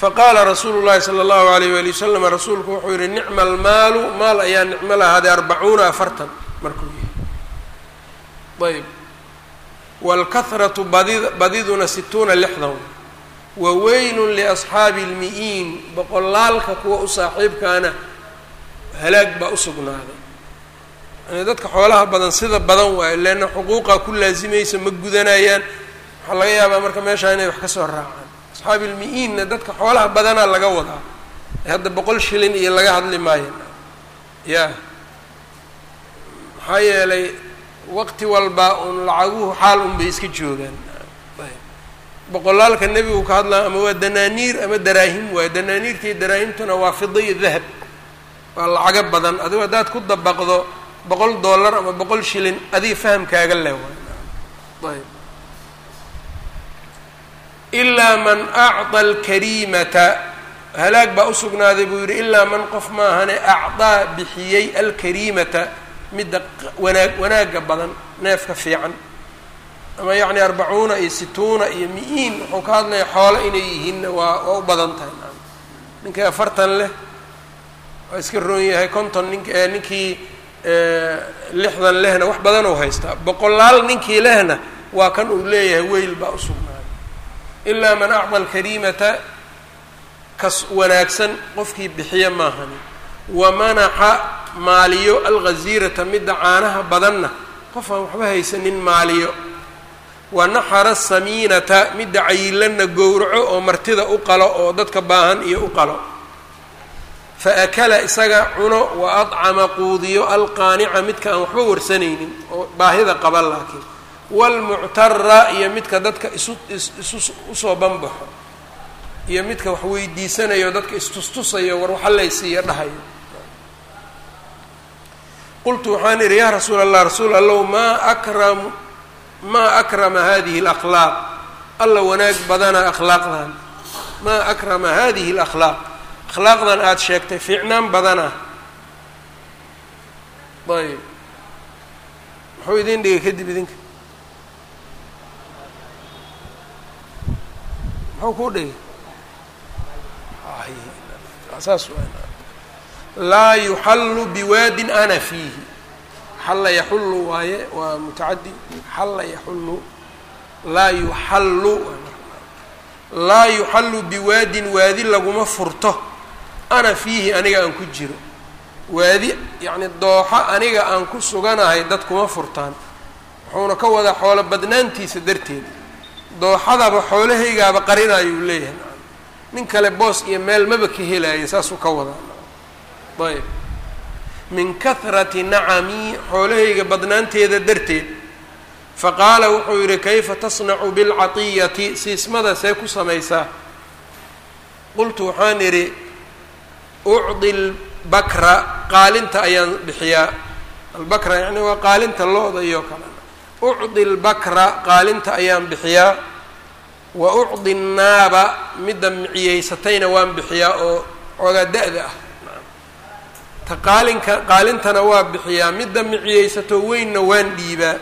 Faqaala rasuulu llahi sala allahu alayh waali wasalam rasuulku wuxuu yihi nicma almaalu maal ayaa nicmo lahaaday arbacuuna afartan markuu yahay ayb waalkahratu badi badiduna situuna lixdan wa weylun liasxaabi lmi-iin boqolaalka kuwa u saaxiibkaana halaag baa usugnaaday dadka xoolaha badan sida badan waayo leanna xuquuqa ku laasimaysa ma gudanayaan. Waxaa laga yaabaa marka meeshaa inay wax ka soo raacaan. Asxaabi lmi-iinna dadka xoolaha badanaa laga wadaa. Hadda boqol shilin iyo laga hadli maayo. Ya. Maxaa yeelay waqti walba un lacaguhu xaal un bay iska joogaan. Boqolaalka nebigu ka hadlaa ama waa danaaniir ama daraahim waayo danaaniirta daraahimtuna waa fida iyo dahab. Waa lacago badan. Adigo haddaad ku dabaqdo boqol dollar ama boqol shilin adiga fahamkaaga leh ayb. Ilaa man acطa alkariimata. Halaag baa usugnaaday buu yidhi ilaa man qof maahane acdaa bixiyey alkariimata. Midda wanaag wanaagga badan neefka fiican. Ama yacni arbacuuna iyo situuna iyo mi-iin wuxuu ka hadlaya xoolo inay yihiinna waa waa u badan tahay. Ninkii afartan leh waa iska roon yahay konton nink ninkii lixdan lehna wax badan uu haystaa boqolaal ninkii lehna waa kan uu leeyahay weyl baa usugnaaday ilaa man acda alkariimata kas wanaagsan qofkii bixiya maahani. Wa manaxa maaliyo alghaziirata midda caanaha badanna qof aan waxba haysanin maaliyo. Wa naxara samiinata midda cayilanna gowraco oo martida u qalo oo dadka baahan iyo u qalo fa akala isaga cuno wa adcama quudiyo alqaanica midka aan waxba warsanaynin oo baahida qaba laakiin. Waalmuctara iyo midka dadka isu isu u soo banbaxo iyo midka wax weydiisanayo dadka istustusayo war waxalaysiiyo dhahayo. Qultu waxaan idhi yaa rasuula allah rasuul allow maa akram maa akrama hadihi alakhlaaq? Alla wanaag badana akhlaaqdan. Maa akrama hadihi alakhlaaq akhlaaqdan aada sheegtay fiicnaan badana. Ayb muxuu idin dhigay kadib idinka? Muxuu kuu dhigay? Saas laa yuxallu biwaadin ana fiihi. Xalla yaxullu waaye waa mutacadi xalla yaxullu. Laa yuxallu laa yuxallu biwaadin waadi laguma furto ana fiihi aniga aan ku jiro. Waadi yacni dooxo aniga aan ku suganahay dad kuma furtaan. Wuxuuna ka wadaa xoolo badnaantiisa darteed. Dooxadaba xoolahaygaaba qarinayuu leeyahay. Nin kale boos iyo meel maba ka helaya saasuu ka wadaa. Ayb min kahrati nacamii xoolahayga badnaanteeda darteed. Faqaala wuxuu yidhi kayfa tasnacu bilcatiyati siismada see ku samaysaa. Qultu waxaan idhi ucdi lbakra qaalinta ayaan bixiyaa. Albakra yacni waa qaalinta lo-da iyo kale. Ucdi lbakra qaalinta ayaan bixiyaa. Wa ucdi nnaaba midda miciyeysatayna waan bixiyaa oo xoogaa da-da ah. Ta qaalinka qaalintana waa bixiyaa. Midda miciyeysato weynna waan dhiibaa.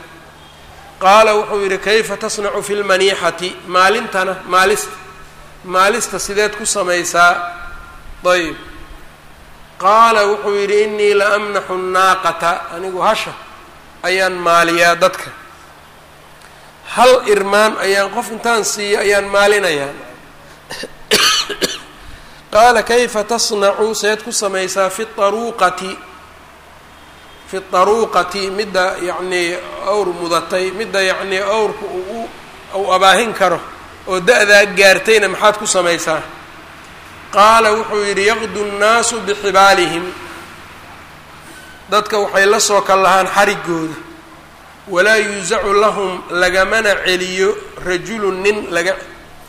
Qaala wuxuu yidhi kayfa tasnacu fi lmaniixati maalintana maalista. Maalista sideed ku samaysaa. Ayb qaala wuxuu yidhi inii la amnaxu nnaaqata anigu hasha ayaan maaliyaa dadka. Hal irmaan ayaan qof intaan siiyo ayaan maalinayaa qaala kayfa tasnacu? Seed ku samaysaa fi aruuqati fi aruuqati midda yacnii awr mudatay midda yacnii awrka uu uu abaahin karo oo da-daa gaartayna maxaad ku samaysaa qaala wuxuu yidhi yaqdu nnaasu bixibaalihim. Dadka waxay la soo kal lahaan xarigooda walaa yuusacu lahum lagamana celiyo rajulun nin laga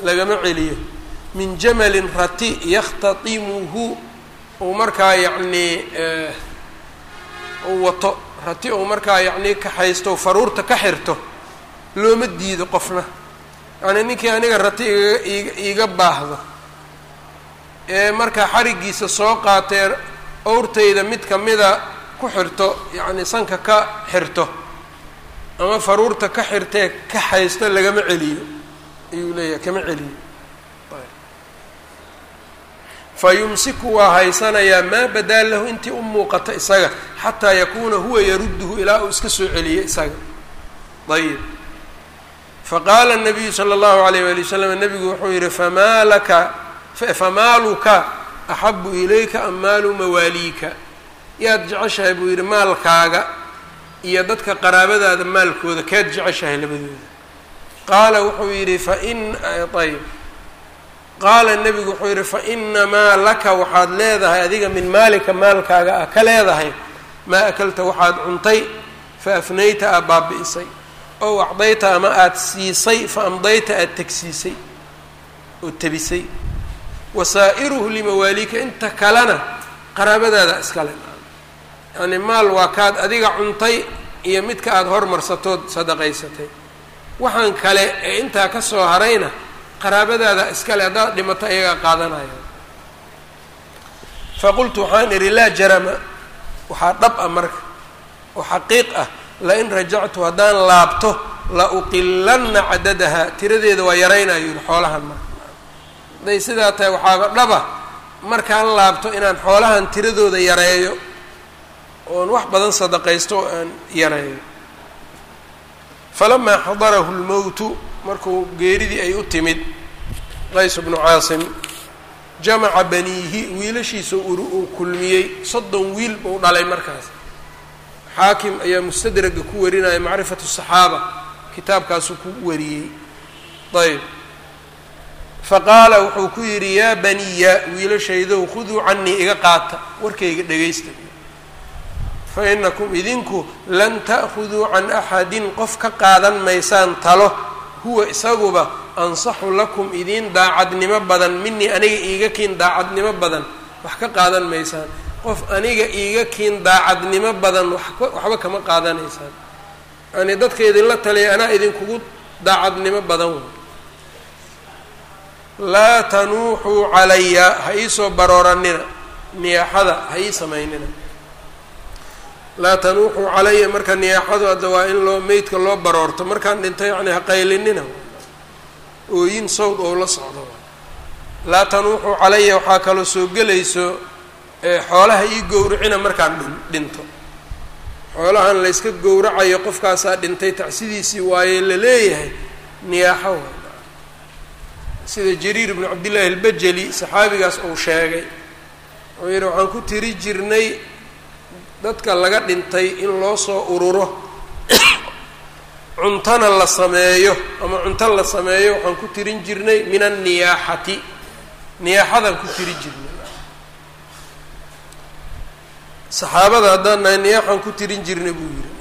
lagama celiyo. Min jamalin rati yakhtatimuhu. Uu markaa yacnii uu wato rati uu markaa yacnii kaxaysto faruurta ka xirto looma diido qofna. Yacnii ninkii aniga rati iga iiga baahdo ee markaa xariggiisa soo qaatee owrtayda mid kamida ku xirto yacni sanka ka xirto ama faruurta ka xirtee ka haysto lagama celiyo ayuu leeyahay kama celiyo. Fa yumsiku waa haysanayaa maa badaa lahu intii u muuqata isaga xataa yakuuna huwa yarudduhu ilaa uu iska soo celiyo isaga. Ayib faqaala nabiyu sala allahu alayh waali wasalam nabigu wuxuu yihi famaa laka famaaluka axabu ilayka am maalu mawaaliika yaad jeceshahay buu yidhi maalkaaga iyo dadka qaraabadaada maalkooda kaad jeceshahay labadooda. Qaala wuxuu yidhi fain ayb. Qaala nebigu wuxuu yidhi fainamaa laka waxaad leedahay adiga min maalika maalkaaga ah ka leedahay maa akalta waxaad cuntay fa afnayta aad baabi'isay. Ow acdayta ama aada siisay fa amdayta aada tegsiisay oo tebisay wasaa'iruhu limawaalika inta kalena qaraabadaada iskale yacni maal waa kaad adiga cuntay iyo midka aada hormarsatood sadaqaysatay. Waxaan kale ee intaa ka soo harayna qaraabadaada iskale haddaad dhimato ayagaa qaadanaya. Faqultu waxaan idhi laa jarama waxaa dhab ah marka oo xaqiiq ah. Lain rajactu haddaan laabto la uqilanna cadadaha tiradeeda waa yaraynayo yihi xoolahan marka hadday sidaa tahay waxaaba dhaba markaan laabto inaan xoolahan tiradooda yareeyo oon wax badan sadaqaysto oo aan yareeyo. Falamaa xadarahu lmowtu markuu geeridii ay u timid qays bnu caasim jamaca baniihi wiilashiisa uu kulmiyey soddon wiil buu dhalay markaas. Xaakim ayaa mustadraga ku warinaya macrifatu saxaaba kitaabkaasuu ku wariyey. Ayb faqaala wuxuu ku yidhi yaa baniya wiilashaydow khuduu canii iga qaata warkayga dhegaysta fa inakum idinku lan ta'khuduu can axadin qof ka qaadan maysaan talo huwa isaguba ansaxu lakum idiin daacadnimo badan minii aniga iiga kiin daacadnimo badan wax ka qaadan maysaan. Qof aniga iiga kiin daacadnimo badan waxba kama qaadanaysaan. Yani dadka idinla taliya anaa idinkugu daacadnimo badan laa tanuuxuu calaya ha iisoo barooranina niyaaxada ha ii samaynina. Laa tanuuxuu calaya marka niyaaxadu hadda waa in loo meydka loo baroorto markaan dhinto yacni ha qaylinina. Ooyin sawd oo la socdo. Laa tanuuxuu calaya waxaa kaloo soo gelayso xoolaha ii gowracina markaan dhinto. Xoolahan layska gowracayo qofkaasaa dhintay tacsidiisii waaye la leeyahay niyaaxo sida jariir ibnu cabdillaahi albajeli saxaabigaas uu sheegay. Wuxuu yidhi waxaan ku tiri jirnay dadka laga dhintay in loo soo ururo. Cuntana la sameeyo ama cunto la sameeyo waxaan ku tirin jirnay min anniyaaxati niyaaxadaan ku tiri jirnay. Saxaabada haddaan niyaaxaan ku tirin jirnay buu yidhi.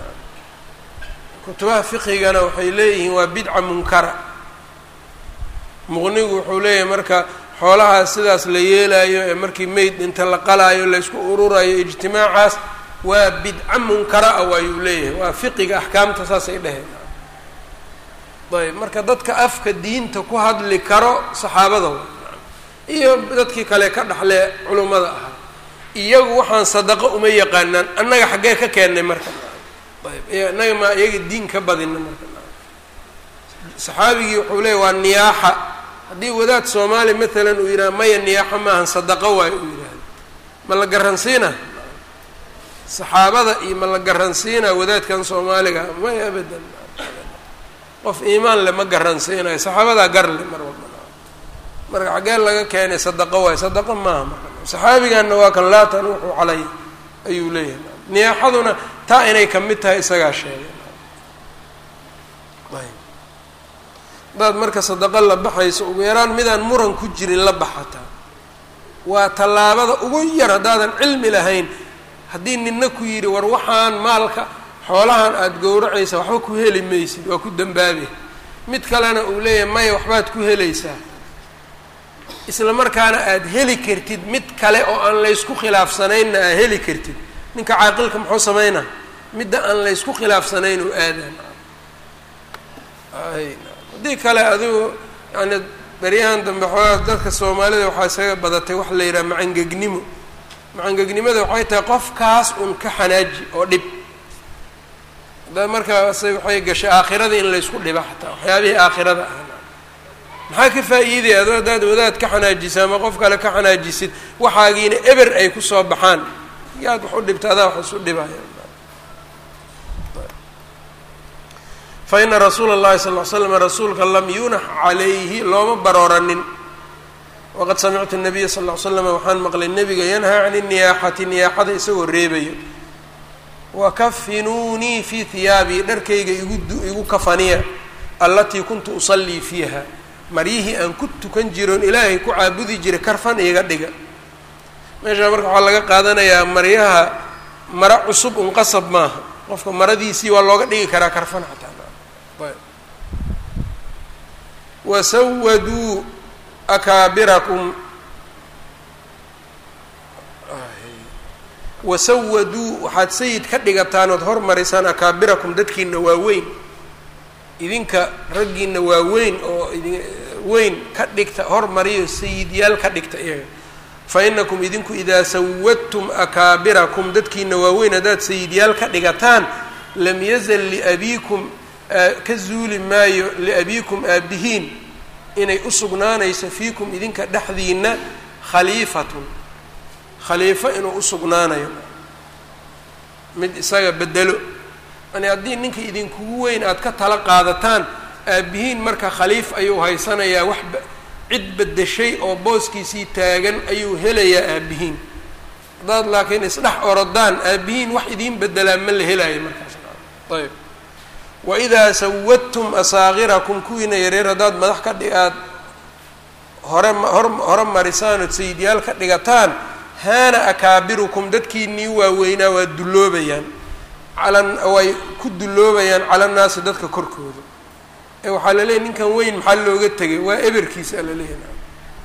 Kutubaha fiqigana waxay leeyihiin waa bidca munkara muqnigu wuxuu leeyahay marka xoolahaas sidaas la yeelaayo ee markii meyd inta la qalaayo laysku ururayo ijtimaacaas waa bidca munkara ah waayuu leeyahay. Waa fiqiga axkaamta saasay dheheen ayb marka dadka afka diinta ku hadli karo saxaabada wa iyo dadkii kale ka dhaxle culummada ahaa iyagu waxaan sadaqo uma yaqaanaan annaga xaggee ka keennay marka. Ayb innaga maa iyaga diin ka badina marka saxaabigii wuxuu leeyahy waa niyaaxa. Haddii wadaad soomaali maalan uu yidhaha maya niyaaxo maahan sadaqo waayo uu yidhaahdo. Ma la garansiina? Saxaabada iyo ma la garansiina wadaadkan soomaaliga? Maya abadan. Qof iimaan le ma garansiinayo saxaabadaa gar le mar walba. Marka xaggee laga keenay sadaqo waayo sadaqo maaha marka saxaabiganna waa kan laatan wuxuu calay ayuu leeyahay. Niyaaxaduna taa inay ka mid tahay isagaa sheegay hadaad marka sadaqo la baxayso ugu yaraan midaan muran ku jirin la baxataa waa tallaabada ugu yar haddaadan cilmi lahayn. Haddii nina ku yidhi war waxaan maalka xoolahan aada gowracaysa waxba ku heli maysid waa ku dambaabi. Mid kalena uu leeyahay maya waxbaad ku helaysaa. Isla markaana aada heli kartid mid kale oo aan laysku khilaafsanaynna aad heli kartid. Ninka caaqilka muxuu sameynaa? Midda aan laysku khilaafsanayn oo aadaan haddii kale adigu yani beryahan dambe xoogaa dadka soomaalida waxaa isaga badatay waxa la yidhaha macangegnimo macangegnimada waxay tahay qofkaas un ka xanaaji oo dhib. Da markaas waxay gashay aakhirada in laysku dhiba xataa waxyaabihii aakhirada ah maxaa ka faa'iidaya ado haddaad wadaad ka xanaajisa ama qof kale ka xanaajisid waxaagiina eber ay ku soo baxaan. Yaad wax u dhibta adaa wax isu dhibaya faina rasuula اllahi sal ly slam rasuulka lam yunax calayhi looma barooranin. Waqad samictu nabiya sal ly slam waxaan maqlay nebiga yanhaa can niyaaxati niyaaxada isagoo reebayo wakafinuunii fii hiyaabii dharkayga igu kafaniya allatii kuntu usallii fiiha. Maryihii aan ku tukan jiroon ilaahay ku caabudi jiray karfan iga dhiga. Meeshaa marka waxaa laga qaadanayaa maryaha maro cusub un qasab maaha. Qofka maradiisii waa looga dhigi karaa karfan xataa wasawaduu akaabirakum wasawaduu waxaad sayid ka dhigataan ood hormarisaan akaabirakum dadkiina waaweyn idinka raggiina waaweyn oo weyn ka dhigta hormariyo sayidyaal ka dhigta iyaga fa inakum idinku idaa sawadtum akaabirakum dadkiina waaweyn haddaad sayidyaal ka dhigataan lam yazal liabiikum ka zuuli maayo liabiikum aabihiin inay u sugnaanayso fiikum idinka dhexdiina khaliifatun khaliifo inuu u sugnaanayo mid isaga bedelo yani haddii ninka idinkugu weyn aad ka tala qaadataan aabihiin marka khaliif ayuu haysanayaa wax cid bedeshay oo booskiisii taagan ayuu helayaa aabihiin haddaad laakiin isdhex orodaan aabihiin wax idiin bedelaa ma la helaayo markaas ayb waidaa sawadtum asaakirakum kuwiina yareer haddaad madax ka dhig aad hore hor hore marisaan ood sayidyaal ka dhigataan haana akaabirukum dadkiinii waaweynaa waa dulloobayaan cala way ku dulloobayaan cala nnaasi dadka korkooda. Ee waxaa la leeyahy ninkan weyn maxaa looga tegay waa eberkiisa la leeyahay.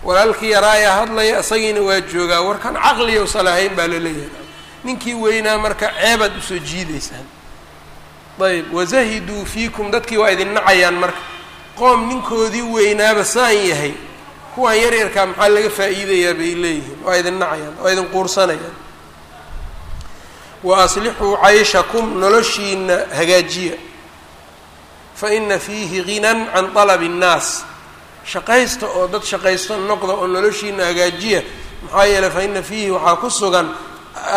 Walaalkii yaraayaa hadlaya isagiina waa joogaa warkan caqliya usa lahayn baa la leeyahay. Ninkii weynaa marka ceebaad u soo jiidaysaan ayb wazahiduu fiikum dadkii waa idin nacayaan marka. Qoom ninkoodii weynaaba saan yahay. Kuwan yaryarkaa maxaa laga faa'iidayaa bay leeyihiin? Waa idin nacayaan waa idin quursanayaan. Wa aslixuu cayshakum noloshiina hagaajiya. Fa ina fiihi ginan can talabi innaas shaqaysta oo dad shaqaysto noqda oo noloshiina hagaajiya maxaa yeeley fa ina fiihi waxaa ku sugan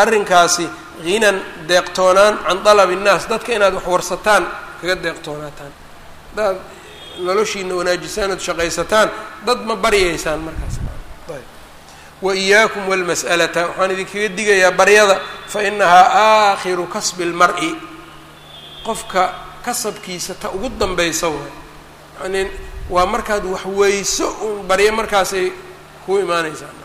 arrinkaasi hinan deeqtoonaan can dalabi innaas dadka inaad wax warsataan kaga deeqtoonaataan. Haddaad noloshiina wanaajisaan ood shaqaysataan dad ma baryaysaan markaas. Wa iyaakum walmas'alata waxaan idinkaga digayaa baryada fa inahaa aakhiru kasbi lmar-i qofka kasabkiisa ta ugu danbaysa waay. Yani waa markaad wax weyso un baryo markaasay ku imaanaysaa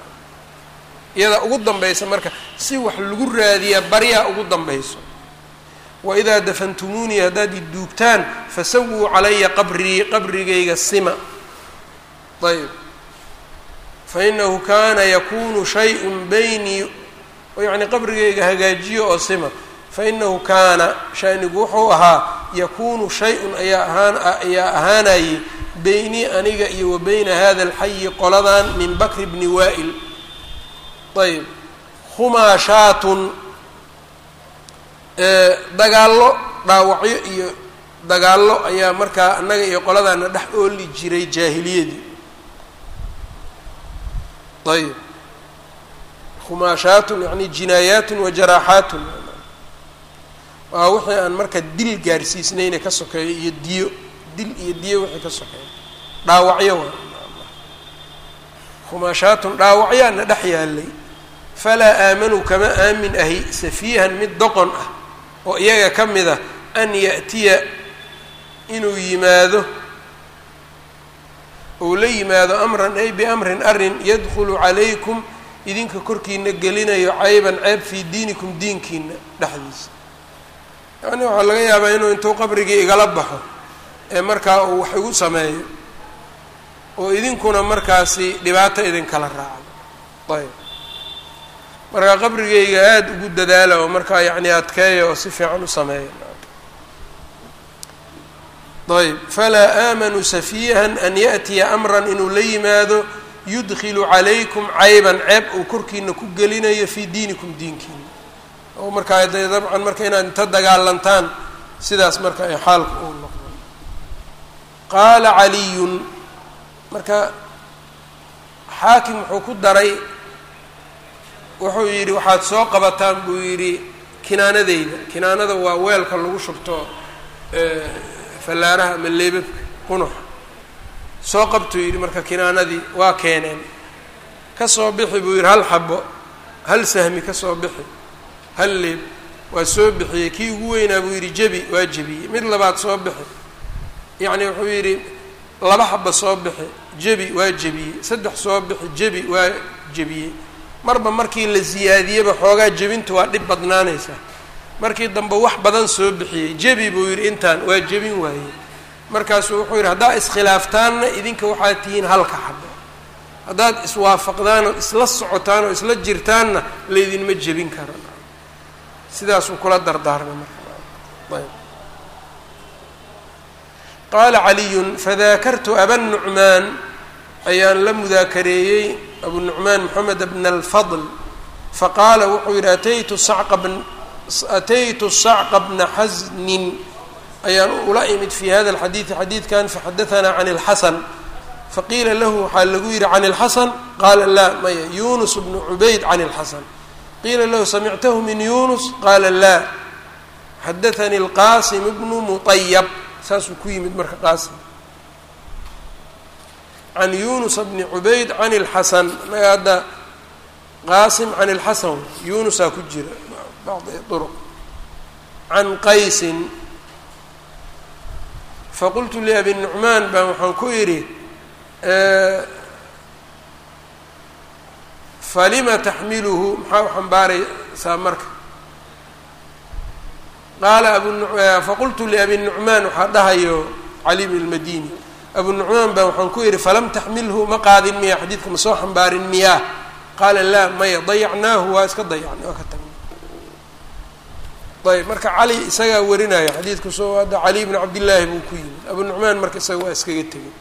iyadaa ugu danbaysa marka si wax lagu raadiyaa baryaa ugu danbayso waidaa dafantumuunii haddaad i duugtaan fasawuu calaya qabrii qabrigayga sima. Ayb fainahu kaana yakunu shayun baynii yacni qabrigayga hagaajiyo oo sima. Fainahu kaana shanigu wuxuu ahaa yakunu shay-un ayaa ahaan ayaa ahaanayay beynii aniga iyo wa beyna hada alxayi qoladan min bakri bni waa'il ayb khumaashaatun dagaallo dhaawacyo iyo dagaallo ayaa markaa annaga iyo qoladaana dhex ooli jiray jaahiliyadii ayb khumaashaatun yani jinaayaatun wa jaraaxaatun waa wixii aan marka dil gaarsiisnayna ka sokeeyo iyo diyo dil iyo diyo wixii ka sokeeyo dhaawacyo waa khumaashaatun dhaawacyaana dhex yaalay falaa aamanuu kama aamin ahi safiihan mid doqon ah oo iyaga ka mid ah an ya'tiya inuu yimaado ou la yimaado amran ay biamrin arrin yadkhulu calaykum idinka korkiina gelinayo cayban ceeb fii diinikum diinkiina dhexdiisa. Yacni waxaa laga yaabaa inuu intuu qabrigii igala baxo ee markaa uu wax igu sameeyo oo idinkuna markaasi dhibaato idinkala raacdo ayb markaa qabrigayga aada ugu dadaala oo markaa yacni adkeeya oo si fiican u sameeya ayb falaa aamanuu safiihan an yaأtiya amran inuu la yimaado yudkilu calaykum cayban ceeb uu korkiina ku gelinayo fii diinikum diinkiina oo markaa de dabcan marka inaad inta dagaalantaan sidaas marka ay xaalka uu noqdo. Qaala caliyun marka xaakim wuxuu ku daray wuxuu yidhi waxaad soo qabataan buu yidhi kinaanadeyda kinaanada waa weelka lagu shubto fallaaraha ama leebabka qunuxa soo qabtuu yidhi marka kinaanadii waa keeneen. Ka soo bixi buu yidhi hal xabo hal sahmi ka soo bixi hal leeb waa soo bixiyey kii ugu weynaa buu yidhi jebi waa jebiyey. Mid labaad soo bixi. Yacni wuxuu yidhi laba xaba soo bixi jebi waa jebiyey. Saddex soo bixi jebi waa jebiyey marba markii la siyaadiyeba xoogaa jebintu waa dhib badnaanaysaa markii dambe wax badan soo bixiyey. Jebi buu yidhi intaan waa jebin waayey markaasuu wuxuu yidhi haddaa iskhilaaftaanna idinka waxaad tihiin halka xabo haddaad iswaafaqdaan oo isla socotaan oo isla jirtaanna laydinma jebin karo sidaasuu kula dardaarmay marka. Qaala caliyun fadaakartu aba nucmaan ayaan la mudaakareeyey abu nucmaan moxamed bn alfadl. Faqaala wuxuu yidhi ataytu ataytu sacqa bna xasnin ayaan ula imid fii hada alxadiidi xadiidkan faxadaanaa can ilxasan faqiila lahu waxaa lagu yidhi can ilxasan qaala laa maya yunus bnu cubayd can ilxasan qiila lahu samictahu min yunus qaala laa. Xadaanii alqaasim bnu muayab saasuu ku yimid marka qaasim can yunus bni cubayd can اlxasan naga hadda qaasim can اlxasan yunusaa ku jira bacdi طrq can qaysin faqultu liabi nucmaan baan waxaan ku idhi falima taxmiluhu maxaa u xambaaraysaa marka qaala abufaqultu liabi nucmaan waxaa dhahayo cali bn lmadini abu nucmaan baan waxaan ku idhi falam taxmilhu ma qaadin miyaa xadiidka ma soo xambaarin miyaa? Qaala laa maya dayacnaahu waa iska dayacnay waa ka tagnay ayb marka cali isagaa warinaya xadiidku soo hadda cali bn cabdillaahi buu ku yimid. Abu nucmaan marka isaga waa iskaga tegay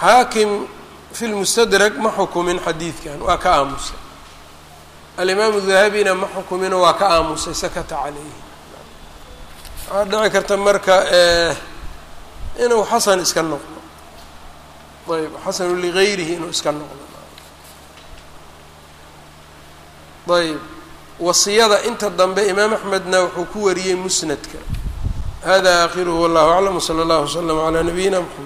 xaakim fi lmustadrag ma xukumin xadiidkan waa ka aamusay. Alimaamu dahabina ma xukumino waa ka aamusay sakata caleyhi waxaa dhici karta marka inuu xasan iska noqdo. Ayb xasanu ligayrihi inuu iska noqdo. Ayb wasiyada inta dambe imaam axmedna wuxuu ku wariyey musnadka. Hada aakhiruhu wallahu aclam wsala allahu wslama calaa nabiyina mxamed